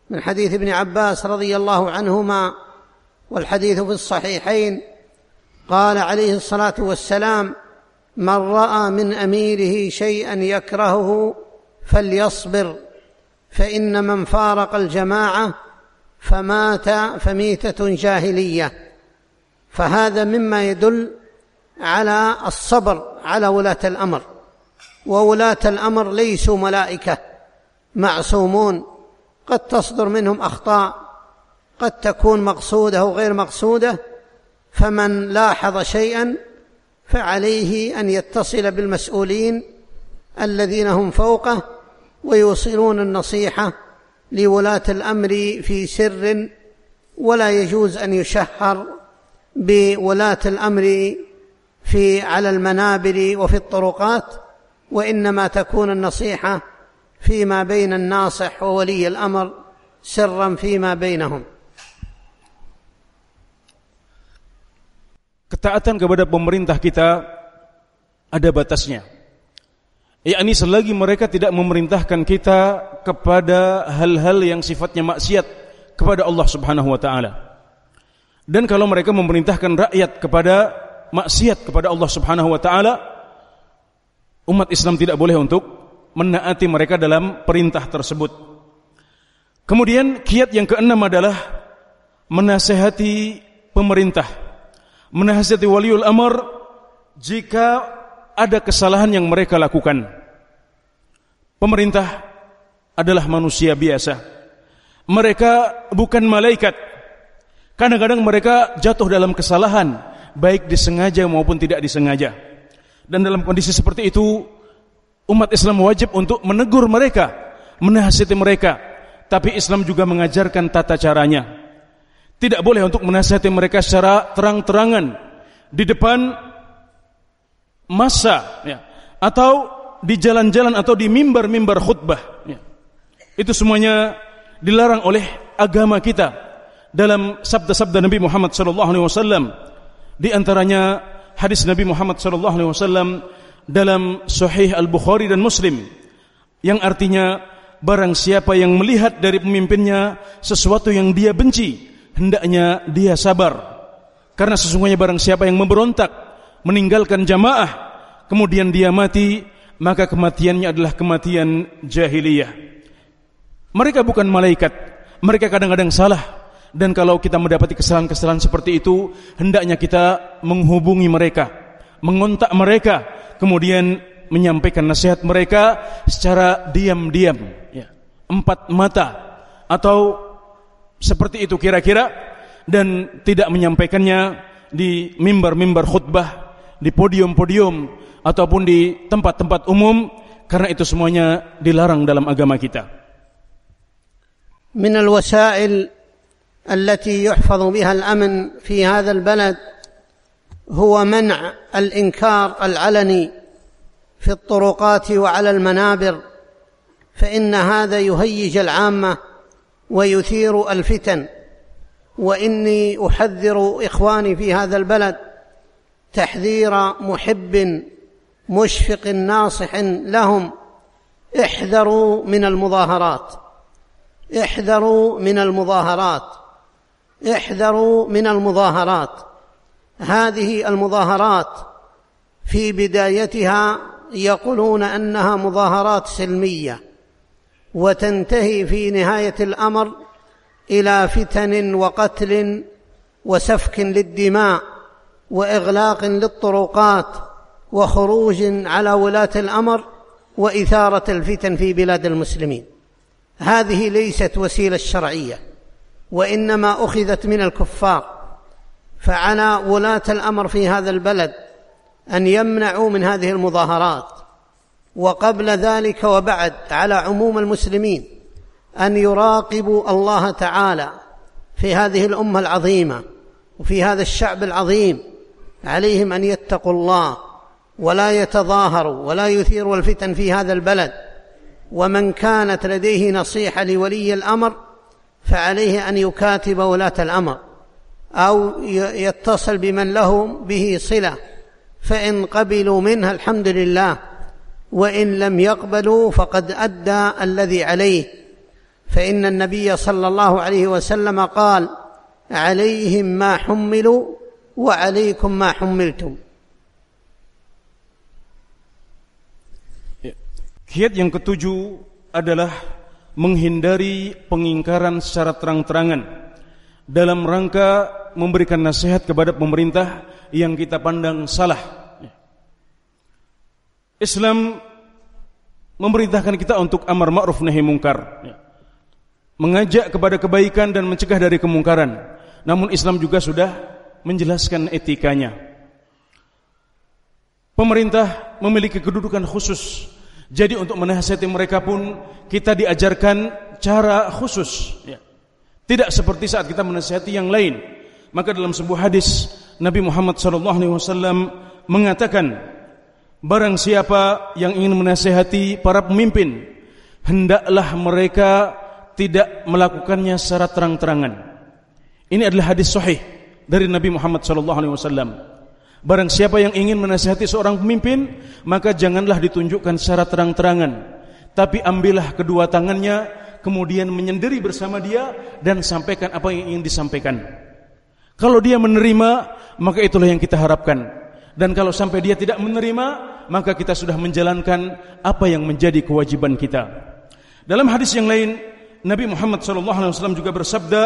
من حديث ابن عباس رضي الله عنهما والحديث في الصحيحين قال عليه الصلاة والسلام من رأى من أميره شيئا يكرهه فليصبر فإن من فارق الجماعة فمات فميتة جاهلية. فهذا مما يدل على الصبر على ولاة الأمر وولاة الأمر ليسوا ملائكة معصومون. قد تصدر منهم أخطاء قد تكون مقصودة أو غير مقصودة فمن لاحظ شيئا فعليه أن يتصل بالمسؤولين الذين هم فوقه ويوصلون النصيحة لولاة الأمر في سر ولا يجوز أن يشهر بولاة الأمر في على المنابر وفي الطرقات وإنما تكون النصيحة فيما بين الناصح وولي الامر سرا فيما بينهم Ketaatan kepada pemerintah kita ada batasnya. yakni selagi mereka tidak memerintahkan kita kepada hal-hal yang sifatnya maksiat kepada Allah Subhanahu wa taala. Dan kalau mereka memerintahkan rakyat kepada maksiat kepada Allah Subhanahu wa taala, umat Islam tidak boleh untuk menaati mereka dalam perintah tersebut. Kemudian kiat yang keenam adalah menasehati pemerintah, menasehati waliul amr jika ada kesalahan yang mereka lakukan. Pemerintah adalah manusia biasa. Mereka bukan malaikat. Kadang-kadang mereka jatuh dalam kesalahan, baik disengaja maupun tidak disengaja. Dan dalam kondisi seperti itu, umat Islam wajib untuk menegur mereka, menasihati mereka. Tapi Islam juga mengajarkan tata caranya. Tidak boleh untuk menasihati mereka secara terang-terangan di depan masa ya, atau di jalan-jalan atau di mimbar-mimbar khutbah ya. itu semuanya dilarang oleh agama kita dalam sabda-sabda Nabi Muhammad wasallam di antaranya hadis Nabi Muhammad wasallam dalam sahih Al-Bukhari dan Muslim yang artinya barang siapa yang melihat dari pemimpinnya sesuatu yang dia benci hendaknya dia sabar. Karena sesungguhnya barang siapa yang memberontak meninggalkan jamaah kemudian dia mati maka kematiannya adalah kematian jahiliyah. Mereka bukan malaikat mereka kadang-kadang salah. Dan kalau kita mendapati kesalahan-kesalahan seperti itu hendaknya kita menghubungi mereka mengontak mereka kemudian menyampaikan nasihat mereka secara diam-diam ya. empat mata atau seperti itu kira-kira dan tidak menyampaikannya di mimbar-mimbar khutbah di podium-podium ataupun di tempat-tempat umum karena itu semuanya dilarang dalam agama kita. من الوسائل التي يحفظ بها الامن في هذا البلد هو منع الإنكار العلني في الطرقات وعلى المنابر فإن هذا يهيج العامة ويثير الفتن. وإني أحذر إخواني في هذا البلد تحذير محب مشفق ناصح لهم. احذروا من المظاهرات. احذروا من المظاهرات. احذروا من المظاهرات. هذه المظاهرات في بدايتها يقولون أنها مظاهرات سلمية وتنتهي في نهاية الأمر إلى فتن وقتل وسفك للدماء وإغلاق للطرقات وخروج على ولاة الأمر وإثارة الفتن في بلاد المسلمين. هذه ليست وسيلة شرعية وإنما أخذت من الكفار. فعلى ولاة الأمر في هذا البلد أن يمنعوا من هذه المظاهرات. وقبل ذلك وبعد على عموم المسلمين أن يراقبوا الله تعالى في هذه الأمة العظيمة وفي هذا الشعب العظيم عليهم أن يتقوا الله ولا يتظاهروا ولا يثيروا الفتن في هذا البلد. ومن كانت لديه نصيحة لولي الأمر فعليه أن يكاتب ولاة الأمر. أو يتصل بمن له به صلة. فإن قبلوا منها الحمد لله وإن لم يقبلوا فقد أدى الذي عليه. فإن النبي صلى الله عليه وسلم قال عليهم ما حملوا وعليكم ما حملتم. Kiat yang ketujuh adalah menghindari pengingkaran secara terang-terangan dalam rangka memberikan nasihat kepada pemerintah yang kita pandang salah. Islam memerintahkan kita untuk amar ma'ruf nahi mungkar. Mengajak kepada kebaikan dan mencegah dari kemungkaran. Namun Islam juga sudah menjelaskan etikanya. Pemerintah memiliki kedudukan khusus jadi untuk menasihati mereka pun kita diajarkan cara khusus. Tidak seperti saat kita menasihati yang lain. Maka dalam sebuah hadis Nabi Muhammad SAW mengatakan, barang siapa yang ingin menasihati para pemimpin, hendaklah mereka tidak melakukannya secara terang-terangan. Ini adalah hadis sahih dari Nabi Muhammad SAW. Barang siapa yang ingin menasihati seorang pemimpin, maka janganlah ditunjukkan secara terang-terangan, tapi ambillah kedua tangannya, kemudian menyendiri bersama dia dan sampaikan apa yang ingin disampaikan. Kalau dia menerima, maka itulah yang kita harapkan. Dan kalau sampai dia tidak menerima, maka kita sudah menjalankan apa yang menjadi kewajiban kita. Dalam hadis yang lain, Nabi Muhammad SAW juga bersabda,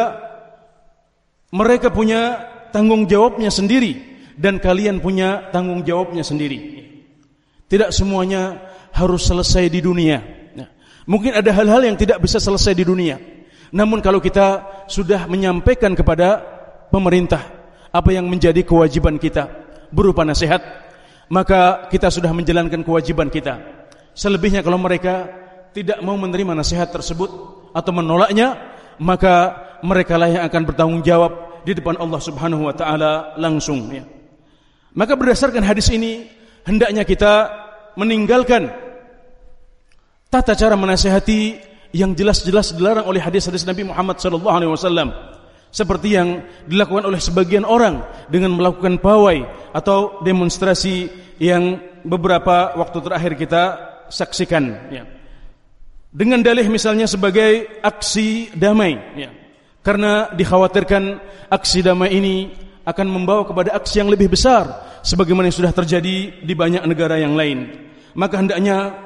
mereka punya tanggung jawabnya sendiri dan kalian punya tanggung jawabnya sendiri. Tidak semuanya harus selesai di dunia. Mungkin ada hal-hal yang tidak bisa selesai di dunia. Namun kalau kita sudah menyampaikan kepada pemerintah apa yang menjadi kewajiban kita berupa nasihat, maka kita sudah menjalankan kewajiban kita. Selebihnya kalau mereka tidak mau menerima nasihat tersebut atau menolaknya, maka mereka lah yang akan bertanggung jawab di depan Allah Subhanahu wa taala langsung ya. Maka berdasarkan hadis ini hendaknya kita meninggalkan tata cara menasihati yang jelas-jelas dilarang oleh hadis-hadis Nabi Muhammad sallallahu alaihi wasallam seperti yang dilakukan oleh sebagian orang dengan melakukan pawai atau demonstrasi yang beberapa waktu terakhir kita saksikan ya. Dengan dalih misalnya sebagai aksi damai ya. Karena dikhawatirkan aksi damai ini akan membawa kepada aksi yang lebih besar sebagaimana yang sudah terjadi di banyak negara yang lain. Maka hendaknya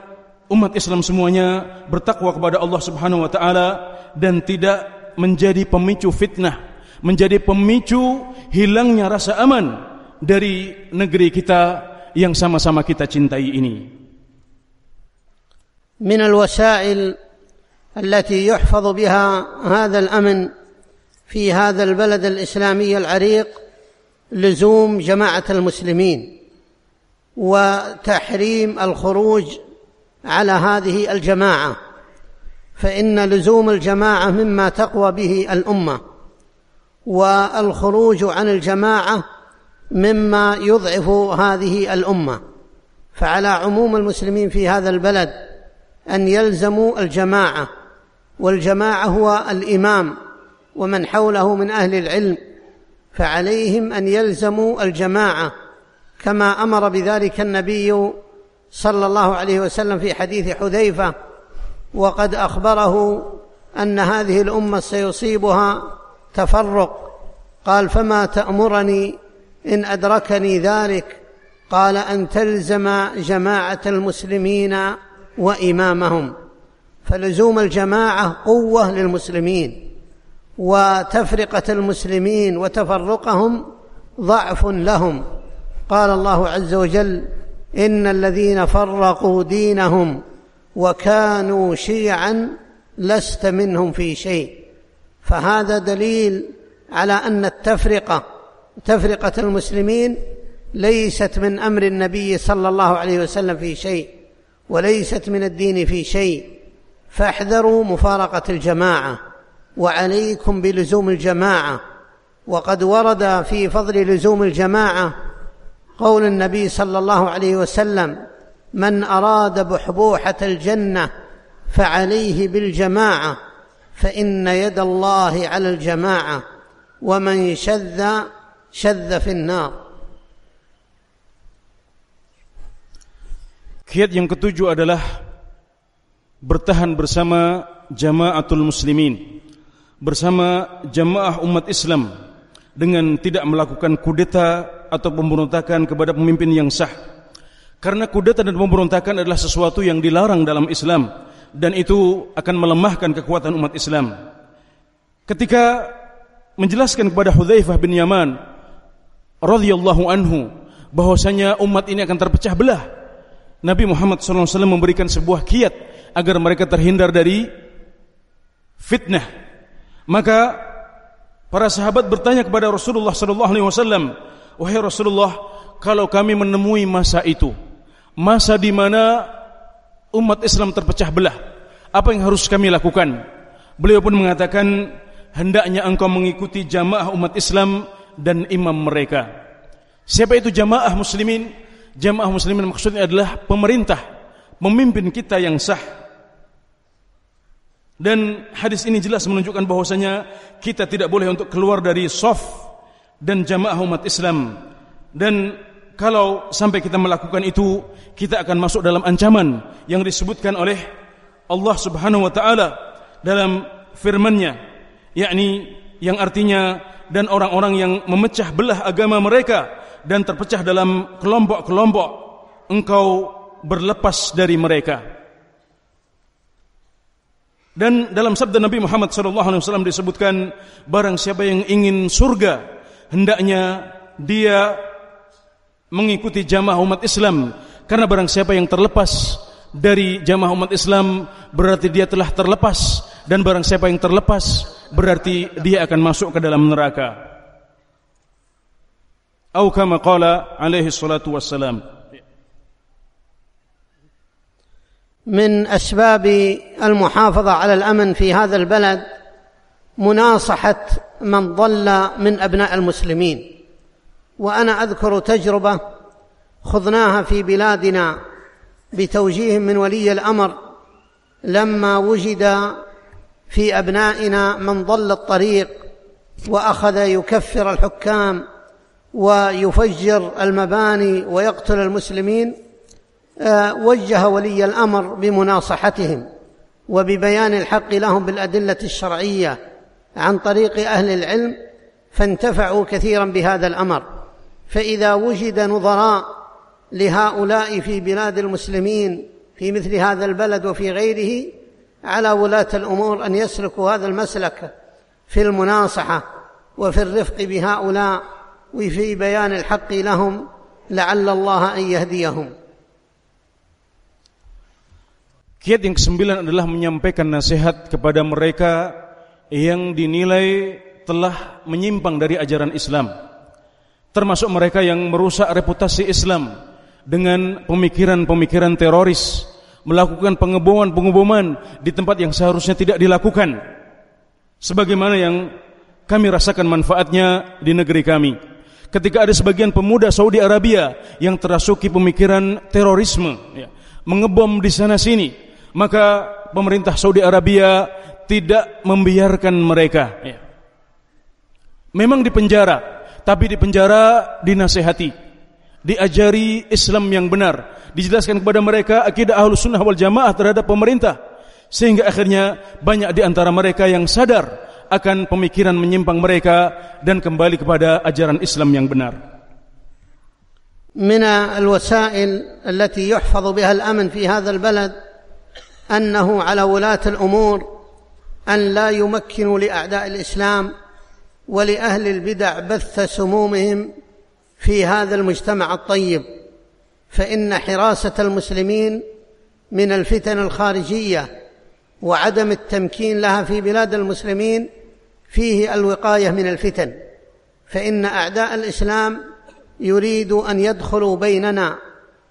umat Islam semuanya bertakwa kepada Allah Subhanahu wa taala dan tidak menjadi pemicu fitnah, menjadi pemicu hilangnya rasa aman dari negeri kita yang sama-sama kita cintai ini. من الوسائل التي يحفظ بها هذا الأمن في هذا البلد الإسلامي العريق لزوم جماعة المسلمين وتحريم الخروج على هذه الجماعة فإن لزوم الجماعة مما تقوى به الأمة والخروج عن الجماعة مما يضعف هذه الأمة. فعلى عموم المسلمين في هذا البلد أن يلزموا الجماعة والجماعة هو الإمام ومن حوله من أهل العلم فعليهم أن يلزموا الجماعة كما أمر بذلك النبي صلى الله عليه وسلم في حديث حذيفة وقد أخبره أن هذه الأمة سيصيبها تفرق. قال فما تأمرني إن أدركني ذلك؟ قال أن تلزم جماعة المسلمين وإمامهم. فلزوم الجماعة قوة للمسلمين وتفرقة المسلمين وتفرقهم ضعف لهم. قال الله عز وجل إن الذين فرقوا دينهم وكانوا شيعا لست منهم في شيء. فهذا دليل على أن التفرقة تفرقة المسلمين ليست من أمر النبي صلى الله عليه وسلم في شيء وليست من الدين في شيء. فاحذروا مفارقة الجماعة وعليكم بلزوم الجماعة. وقد ورد في فضل لزوم الجماعة قول النبي صلى الله عليه وسلم من اراد بحبوحه الجنه فعليه بالجماعه فان يد الله على الجماعه ومن شذ شذ في النار Kiat yang ketujuh adalah bertahan bersama jamaatul muslimin, bersama jamaah umat Islam dengan tidak melakukan kudeta atau pemberontakan kepada pemimpin yang sah. Karena kudeta dan pemberontakan adalah sesuatu yang dilarang dalam Islam dan itu akan melemahkan kekuatan umat Islam. Ketika menjelaskan kepada Hudzaifah bin Yaman radhiyallahu anhu bahwasanya umat ini akan terpecah belah Nabi Muhammad SAW memberikan sebuah kiat agar mereka terhindar dari fitnah. Maka para sahabat bertanya kepada Rasulullah SAW, wahai Rasulullah, kalau kami menemui masa itu, masa di mana umat Islam terpecah belah, apa yang harus kami lakukan? Beliau pun mengatakan, hendaknya engkau mengikuti jamaah umat Islam dan imam mereka. Siapa itu jamaah muslimin? jamaah muslimin maksudnya adalah pemerintah, memimpin kita yang sah. Dan hadis ini jelas menunjukkan bahwasanya kita tidak boleh untuk keluar dari soft dan jamaah umat Islam. Dan kalau sampai kita melakukan itu, kita akan masuk dalam ancaman yang disebutkan oleh Allah Subhanahu wa taala dalam firman-Nya, yakni yang artinya dan orang-orang yang memecah belah agama mereka dan terpecah dalam kelompok-kelompok engkau berlepas dari mereka. Dan dalam sabda Nabi Muhammad SAW disebutkan barang siapa yang ingin surga hendaknya dia mengikuti jamaah umat Islam karena barang siapa yang terlepas dari jamaah umat Islam berarti dia telah terlepas dan barang siapa yang terlepas berarti dia akan masuk ke dalam neraka. أو كما قال عليه الصلاة والسلام من أسباب المحافظة على الأمن في هذا البلد مناصحة من ضل من أبناء المسلمين وأنا أذكر تجربة خضناها في بلادنا بتوجيه من ولي الأمر لما وجد في أبنائنا من ضل الطريق وأخذ يكفر الحكام ويفجر المباني ويقتل المسلمين آه، وجه ولي الأمر بمناصحتهم وببيان الحق لهم بالأدلة الشرعية عن طريق أهل العلم فانتفعوا كثيرا بهذا الأمر. فإذا وجد نظراء لهؤلاء في بلاد المسلمين في مثل هذا البلد وفي غيره على ولاة الأمور أن يسلكوا هذا المسلك في المناصحة وفي الرفق بهؤلاء وفي بيان الحق لهم لعل الله أن يهديهم Kiat yang kesembilan adalah menyampaikan nasihat kepada mereka yang dinilai telah menyimpang dari ajaran Islam. Termasuk mereka yang merusak reputasi Islam dengan pemikiran-pemikiran teroris, melakukan pengeboman-pengeboman di tempat yang seharusnya tidak dilakukan. Sebagaimana yang kami rasakan manfaatnya di negeri kami ketika ada sebagian pemuda Saudi Arabia yang terasuki pemikiran terorisme, ya, mengebom di sana sini, maka pemerintah Saudi Arabia tidak membiarkan mereka. Ya. Memang di penjara, tapi di penjara dinasehati, diajari Islam yang benar, dijelaskan kepada mereka akidah ahlus sunnah wal jamaah terhadap pemerintah, sehingga akhirnya banyak di antara mereka yang sadar akan pemikiran menyimpang mereka dan kembali kepada ajaran Islam yang benar. من الوسائل التي يحفظ بها الامن في هذا البلد انه على ولاه الامور ان لا يمكنوا لاعداء الاسلام ولأهل البدع بث سمومهم في هذا المجتمع الطيب فإن حراسة المسلمين من الفتن الخارجية وعدم التمكين لها في بلاد المسلمين فيه الوقاية من الفتن. فإن أعداء الإسلام يريدوا أن يدخلوا بيننا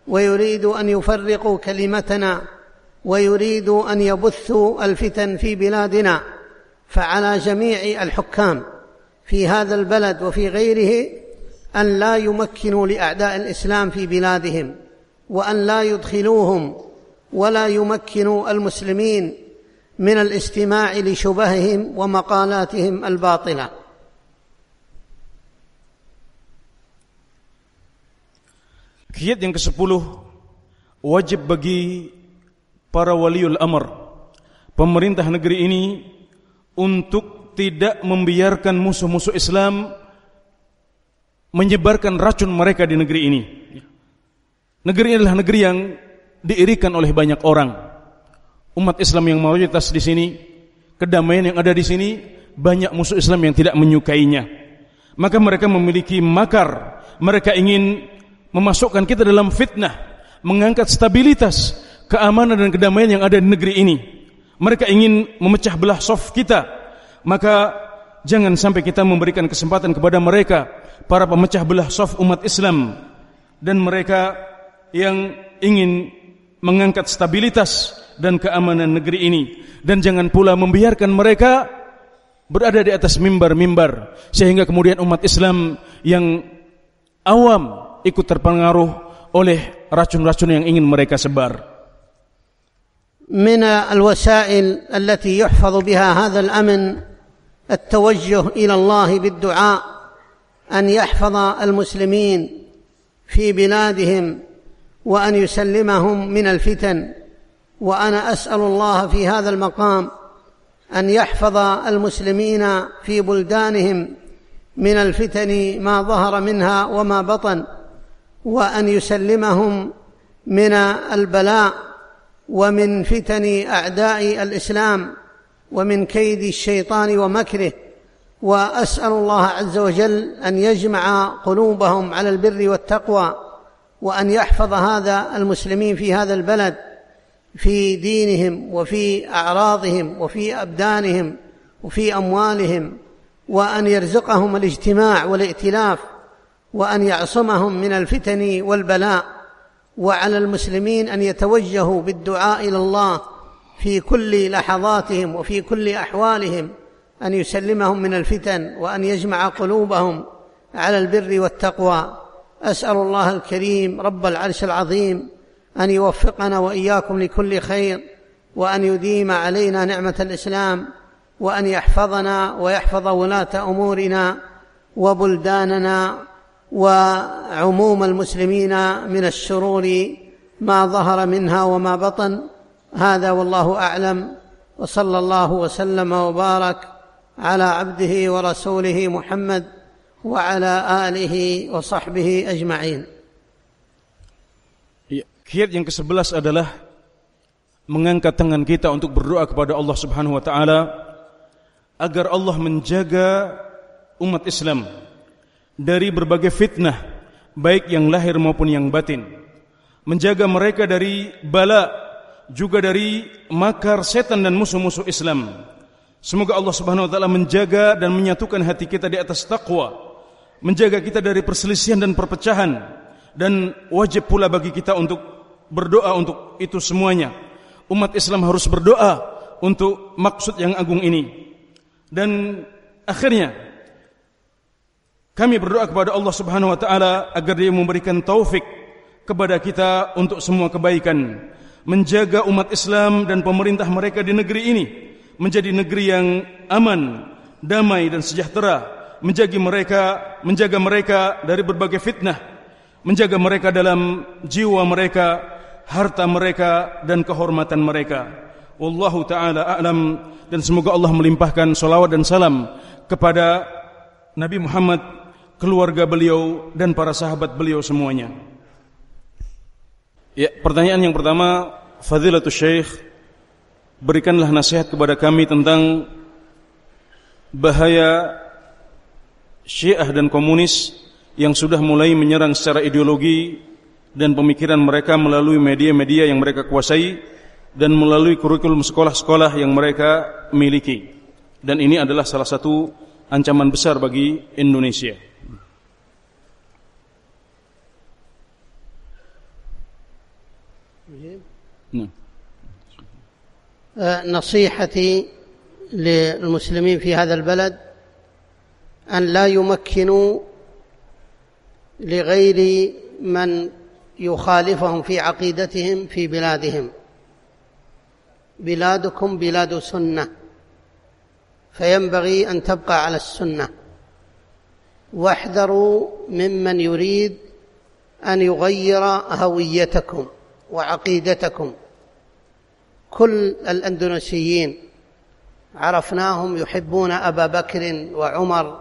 ويريدوا أن يفرقوا كلمتنا ويريدوا أن يبثوا الفتن في بلادنا فعلى جميع الحكام. في هذا البلد وفي غيره أن لا يمكنوا لأعداء الإسلام في بلادهم وأن لا يدخلوهم ولا يمكنوا المسلمين من الاستماع لشبههم ومقالاتهم الباطلة. Kiat yang ke-10 wajib bagi para waliul amr pemerintah negeri ini untuk tidak membiarkan musuh-musuh Islam menyebarkan racun mereka di negeri ini. Negeri ini adalah negeri yang diirikan oleh banyak orang. Umat Islam yang mayoritas di sini, kedamaian yang ada di sini, banyak musuh Islam yang tidak menyukainya. Maka mereka memiliki makar, mereka ingin memasukkan kita dalam fitnah, mengangkat stabilitas, keamanan dan kedamaian yang ada di negeri ini. Mereka ingin memecah belah soft kita. Maka jangan sampai kita memberikan kesempatan kepada mereka para pemecah belah soft umat Islam dan mereka yang ingin mengangkat stabilitas dan keamanan negeri ini dan jangan pula membiarkan mereka berada di atas mimbar-mimbar sehingga kemudian umat Islam yang awam ikut terpengaruh oleh racun-racun yang ingin mereka sebar. من الوسائل التي يحفظ بها هذا الامن التوجه إلى الله بالدعاء أن يحفظ المسلمين في بلادهم وأن يسلمهم من الفتن. وأنا أسأل الله في هذا المقام أن يحفظ المسلمين في بلدانهم من الفتن ما ظهر منها وما بطن وأن يسلمهم من البلاء ومن فتن أعداء الإسلام. ومن كيد الشيطان ومكره وأسأل الله عز وجل أن يجمع قلوبهم على البر والتقوى وأن يحفظ هذا المسلمين في هذا البلد في دينهم وفي أعراضهم وفي أبدانهم وفي أموالهم وأن يرزقهم الاجتماع والائتلاف وأن يعصمهم من الفتن والبلاء وعلى المسلمين أن يتوجهوا بالدعاء إلى الله في كل لحظاتهم وفي كل أحوالهم أن يسلمهم من الفتن وأن يجمع قلوبهم على البر والتقوى. أسأل الله الكريم رب العرش العظيم أن يوفقنا وإياكم لكل خير وأن يديم علينا نعمة الإسلام وأن يحفظنا ويحفظ ولاة أمورنا وبلداننا وعموم المسلمين من الشرور ما ظهر منها وما بطن. هذا والله اعلم وصلى الله وسلم وبارك على عبده ورسوله محمد وعلى اله وصحبه اجمعين Kiat yang ke-11 adalah mengangkat tangan kita untuk berdoa kepada Allah Subhanahu wa taala agar Allah menjaga umat Islam dari berbagai fitnah baik yang lahir maupun yang batin menjaga mereka dari bala juga dari makar setan dan musuh-musuh Islam. Semoga Allah Subhanahu wa taala menjaga dan menyatukan hati kita di atas takwa menjaga kita dari perselisihan dan perpecahan dan wajib pula bagi kita untuk berdoa untuk itu semuanya. Umat Islam harus berdoa untuk maksud yang agung ini. Dan akhirnya kami berdoa kepada Allah Subhanahu wa taala agar Dia memberikan taufik kepada kita untuk semua kebaikan, menjaga umat Islam dan pemerintah mereka di negeri ini menjadi negeri yang aman, damai dan sejahtera, menjaga mereka, menjaga mereka dari berbagai fitnah, menjaga mereka dalam jiwa mereka, harta mereka dan kehormatan mereka. Wallahu taala a'lam dan semoga Allah melimpahkan salawat dan salam kepada Nabi Muhammad keluarga beliau dan para sahabat beliau semuanya. Ya, pertanyaan yang pertama, Fadilatul Syekh, berikanlah nasihat kepada kami tentang bahaya Syiah dan komunis yang sudah mulai menyerang secara ideologi dan pemikiran mereka melalui media-media yang mereka kuasai dan melalui kurikulum sekolah-sekolah yang mereka miliki. Dan ini adalah salah satu ancaman besar bagi Indonesia. Nah. نصيحتي للمسلمين في هذا البلد أن لا يمكنوا لغير من يخالفهم في عقيدتهم في بلادهم. بلادكم بلاد سنة فينبغي أن تبقى على السنة. واحذروا ممن يريد أن يغير هويتكم. وعقيدتكم. كل الأندونيسيين عرفناهم يحبون أبا بكر وعمر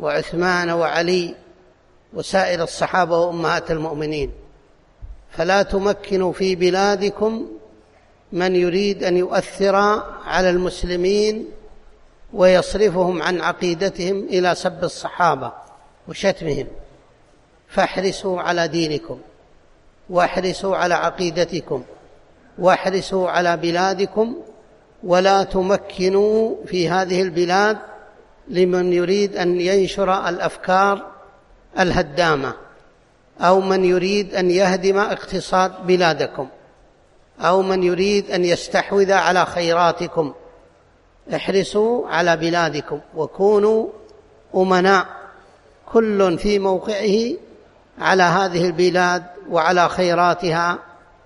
وعثمان وعلي وسائر الصحابة وأمهات المؤمنين. فلا تمكنوا في بلادكم من يريد أن يؤثر على المسلمين ويصرفهم عن عقيدتهم إلى سب الصحابة وشتمهم. فاحرصوا على دينكم. واحرصوا على عقيدتكم واحرصوا على بلادكم ولا تمكنوا في هذه البلاد لمن يريد أن ينشر الأفكار الهدامة أو من يريد أن يهدم اقتصاد بلادكم أو من يريد أن يستحوذ على خيراتكم. احرصوا على بلادكم وكونوا أمناء كل في موقعه على هذه البلاد وعلى خيراتها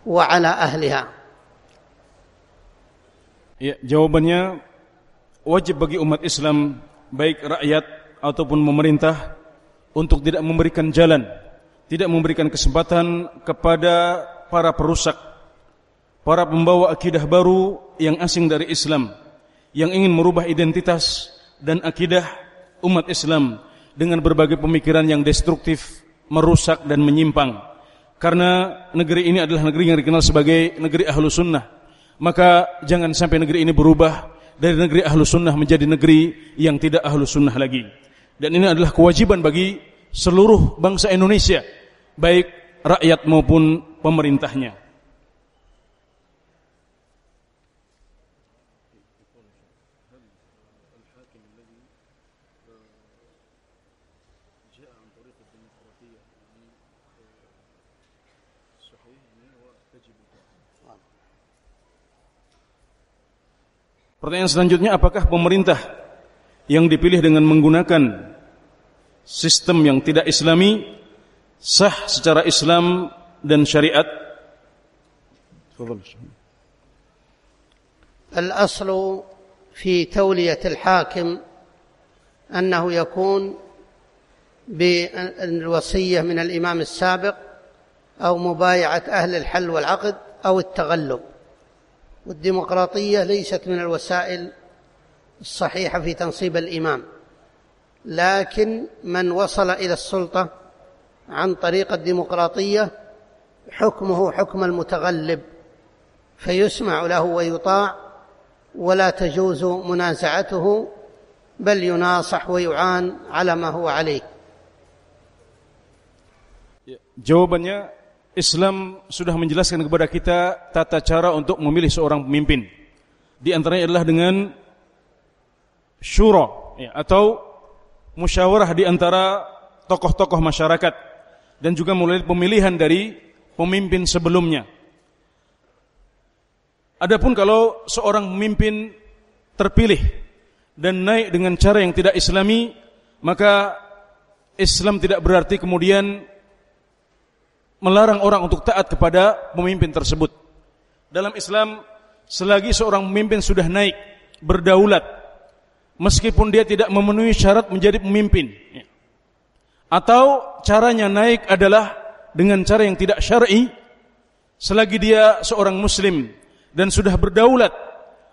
وعلى اهلها Ya, jawabannya wajib bagi umat Islam baik rakyat ataupun pemerintah untuk tidak memberikan jalan, tidak memberikan kesempatan kepada para perusak, para pembawa akidah baru yang asing dari Islam, yang ingin merubah identitas dan akidah umat Islam dengan berbagai pemikiran yang destruktif, merusak dan menyimpang. Karena negeri ini adalah negeri yang dikenal sebagai negeri ahlu sunnah maka jangan sampai negeri ini berubah dari negeri ahlu sunnah menjadi negeri yang tidak ahlu sunnah lagi. Dan ini adalah kewajiban bagi seluruh bangsa Indonesia, baik rakyat maupun pemerintahnya. Pertanyaan selanjutnya, apakah pemerintah yang dipilih dengan menggunakan sistem yang tidak islami sah secara Islam dan syariat? الأصل في تولية الحاكم أنه يكون بالوصية من الإمام السابق أو مبايعة أهل الحل والعقد أو التغلب والديمقراطية ليست من الوسائل الصحيحة في تنصيب الإمام لكن من وصل إلى السلطة عن طريق الديمقراطية حكمه حكم المتغلب فيسمع له ويطاع ولا تجوز منازعته بل يناصح ويعان على ما هو عليه. jawabannya Islam sudah menjelaskan kepada kita tata cara untuk memilih seorang pemimpin. Di antaranya adalah dengan syura ya, atau musyawarah di antara tokoh-tokoh masyarakat dan juga mulai pemilihan dari pemimpin sebelumnya. Adapun kalau seorang pemimpin terpilih dan naik dengan cara yang tidak islami, maka Islam tidak berarti kemudian melarang orang untuk taat kepada pemimpin tersebut. Dalam Islam, selagi seorang pemimpin sudah naik, berdaulat, meskipun dia tidak memenuhi syarat menjadi pemimpin, atau caranya naik adalah dengan cara yang tidak syar'i, selagi dia seorang muslim dan sudah berdaulat,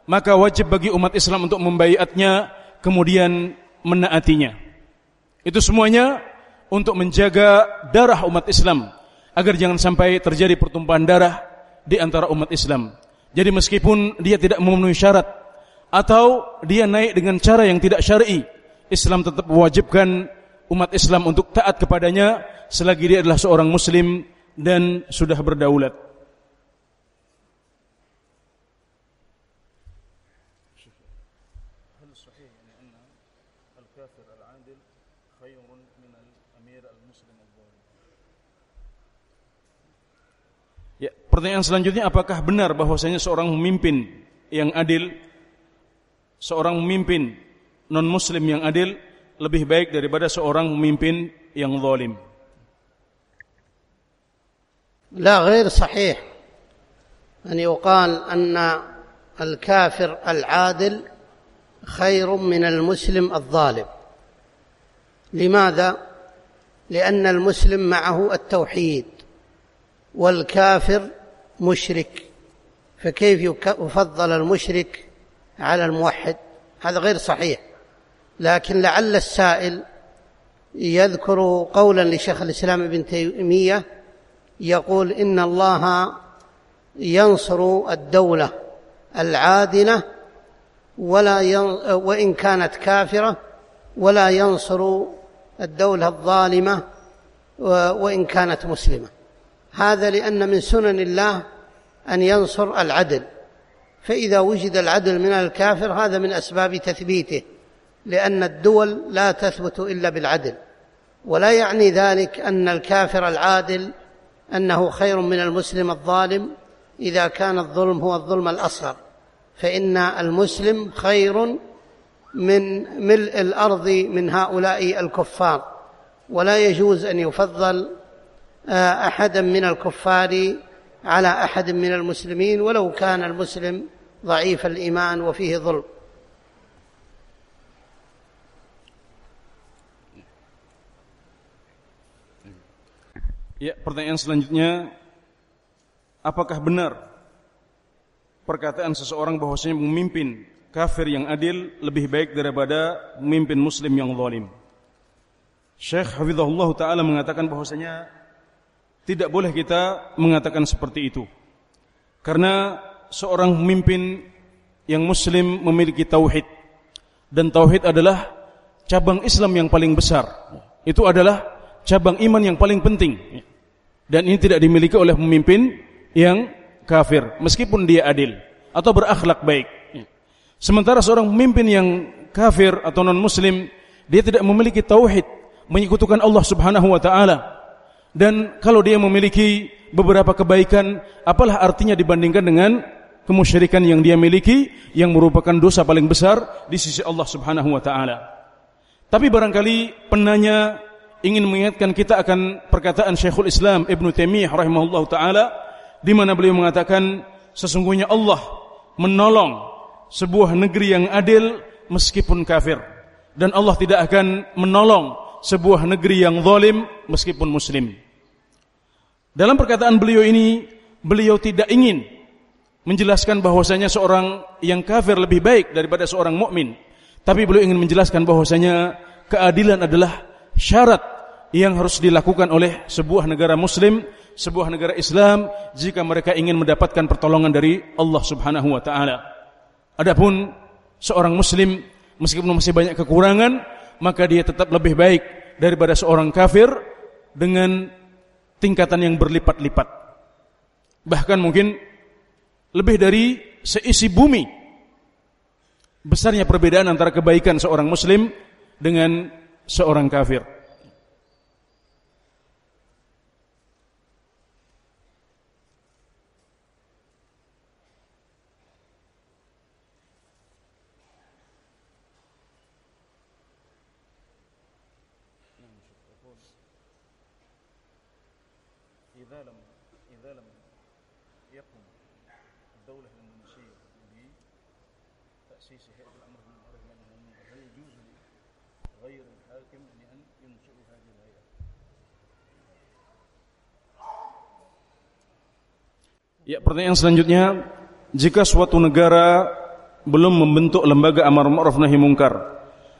maka wajib bagi umat Islam untuk membaiatnya, kemudian menaatinya. Itu semuanya untuk menjaga darah umat Islam agar jangan sampai terjadi pertumpahan darah di antara umat Islam. Jadi meskipun dia tidak memenuhi syarat atau dia naik dengan cara yang tidak syar'i, Islam tetap mewajibkan umat Islam untuk taat kepadanya selagi dia adalah seorang muslim dan sudah berdaulat. pertanyaan selanjutnya apakah benar bahwasanya seorang pemimpin yang adil seorang pemimpin non muslim yang adil lebih baik daripada seorang pemimpin yang zalim? لا غير صحيح أن يقال أن الكافر العادل خير من المسلم الظالم لماذا لأن المسلم معه التوحيد والكافر مشرك فكيف يفضل المشرك على الموحد؟ هذا غير صحيح. لكن لعل السائل يذكر قولا لشيخ الإسلام ابن تيمية يقول إن الله ينصر الدولة العادلة ولا وإن كانت كافرة ولا ينصر الدولة الظالمة وإن كانت مسلمة. هذا لأن من سنن الله أن ينصر العدل. فإذا وجد العدل من الكافر هذا من أسباب تثبيته لأن الدول لا تثبت إلا بالعدل. ولا يعني ذلك أن الكافر العادل أنه خير من المسلم الظالم إذا كان الظلم هو الظلم الأصغر. فإن المسلم خير من ملء الأرض من هؤلاء الكفار. ولا يجوز أن يفضل احدا من الكفار على احد من المسلمين ولو كان المسلم ضعيف الايمان وفيه ظلم Ya, pertanyaan selanjutnya apakah benar perkataan seseorang bahwasanya memimpin kafir yang adil lebih baik daripada memimpin muslim yang zalim? Syekh Hafizahullah taala mengatakan bahwasanya tidak boleh kita mengatakan seperti itu. Karena seorang pemimpin yang muslim memiliki tauhid dan tauhid adalah cabang Islam yang paling besar. Itu adalah cabang iman yang paling penting. Dan ini tidak dimiliki oleh pemimpin yang kafir meskipun dia adil atau berakhlak baik. Sementara seorang pemimpin yang kafir atau non muslim dia tidak memiliki tauhid, menyekutukan Allah Subhanahu wa taala dan kalau dia memiliki beberapa kebaikan, apalah artinya dibandingkan dengan kemusyrikan yang dia miliki yang merupakan dosa paling besar di sisi Allah Subhanahu wa taala. Tapi barangkali penanya ingin mengingatkan kita akan perkataan Syekhul Islam Ibn Taimiyah rahimahullah taala di mana beliau mengatakan sesungguhnya Allah menolong sebuah negeri yang adil meskipun kafir dan Allah tidak akan menolong sebuah negeri yang zalim meskipun muslim. Dalam perkataan beliau ini, beliau tidak ingin menjelaskan bahwasanya seorang yang kafir lebih baik daripada seorang mukmin, tapi beliau ingin menjelaskan bahwasanya keadilan adalah syarat yang harus dilakukan oleh sebuah negara muslim, sebuah negara Islam jika mereka ingin mendapatkan pertolongan dari Allah Subhanahu wa taala. Adapun seorang muslim meskipun masih banyak kekurangan, maka dia tetap lebih baik daripada seorang kafir dengan tingkatan yang berlipat-lipat. Bahkan mungkin lebih dari seisi bumi. Besarnya perbedaan antara kebaikan seorang muslim dengan seorang kafir. Pertanyaan selanjutnya, jika suatu negara belum membentuk lembaga amar ma'ruf nahi mungkar,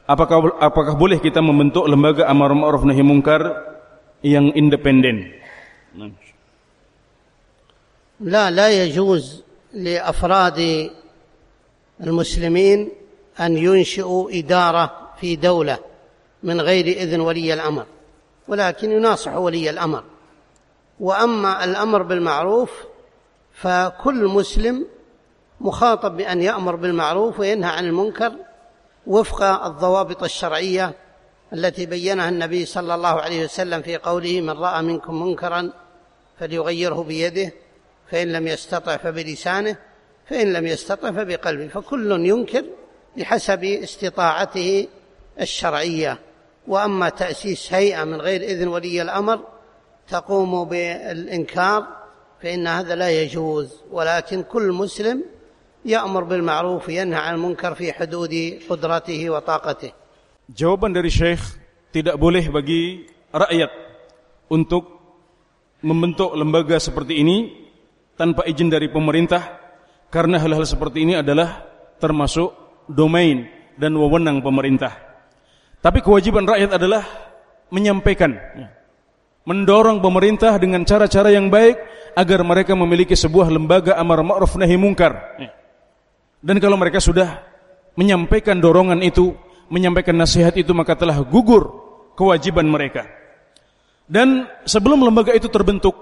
apakah apakah boleh kita membentuk lembaga amar ma'ruf nahi mungkar yang independen? لا لا يجوز لافراد المسلمين ان ينشئوا اداره في دوله من غير اذن ولي الامر ولكن يناصح ولي الامر واما الامر بالمعروف فكل مسلم مخاطب بأن يأمر بالمعروف وينهى عن المنكر وفق الضوابط الشرعية التي بينها النبي صلى الله عليه وسلم في قوله من رأى منكم منكرا فليغيره بيده فإن لم يستطع فبلسانه فإن لم يستطع فبقلبه. فكل ينكر بحسب استطاعته الشرعية. وأما تأسيس هيئة من غير إذن ولي الأمر تقوم بالإنكار فان هذا لا يجوز ولكن كل مسلم يامر بالمعروف وينهى عن المنكر في حدود قدرته وطاقته Jawaban dari Syekh tidak boleh bagi rakyat untuk membentuk lembaga seperti ini tanpa izin dari pemerintah karena hal-hal seperti ini adalah termasuk domain dan wewenang pemerintah. Tapi kewajiban rakyat adalah menyampaikan, mendorong pemerintah dengan cara-cara yang baik agar mereka memiliki sebuah lembaga amar ma'ruf nahi mungkar. Dan kalau mereka sudah menyampaikan dorongan itu menyampaikan nasihat itu maka telah gugur kewajiban mereka. Dan sebelum lembaga itu terbentuk,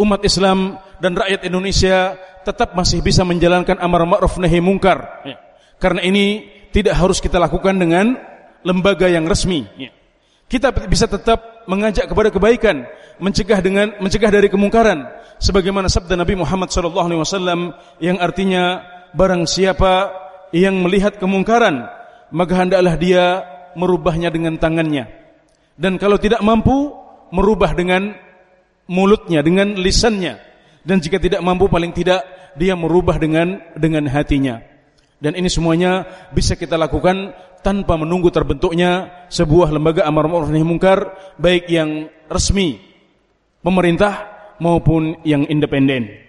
umat Islam dan rakyat Indonesia tetap masih bisa menjalankan amar ma'ruf nahi mungkar. Ya. Karena ini tidak harus kita lakukan dengan lembaga yang resmi. Kita bisa tetap mengajak kepada kebaikan, mencegah dengan mencegah dari kemungkaran sebagaimana sabda Nabi Muhammad SAW yang artinya barang siapa yang melihat kemungkaran maka hendaklah dia merubahnya dengan tangannya. Dan kalau tidak mampu, merubah dengan mulutnya, dengan lisannya. Dan jika tidak mampu, paling tidak dia merubah dengan dengan hatinya. Dan ini semuanya bisa kita lakukan tanpa menunggu terbentuknya sebuah lembaga amar ma'ruf nahi munkar baik yang resmi pemerintah maupun yang independen.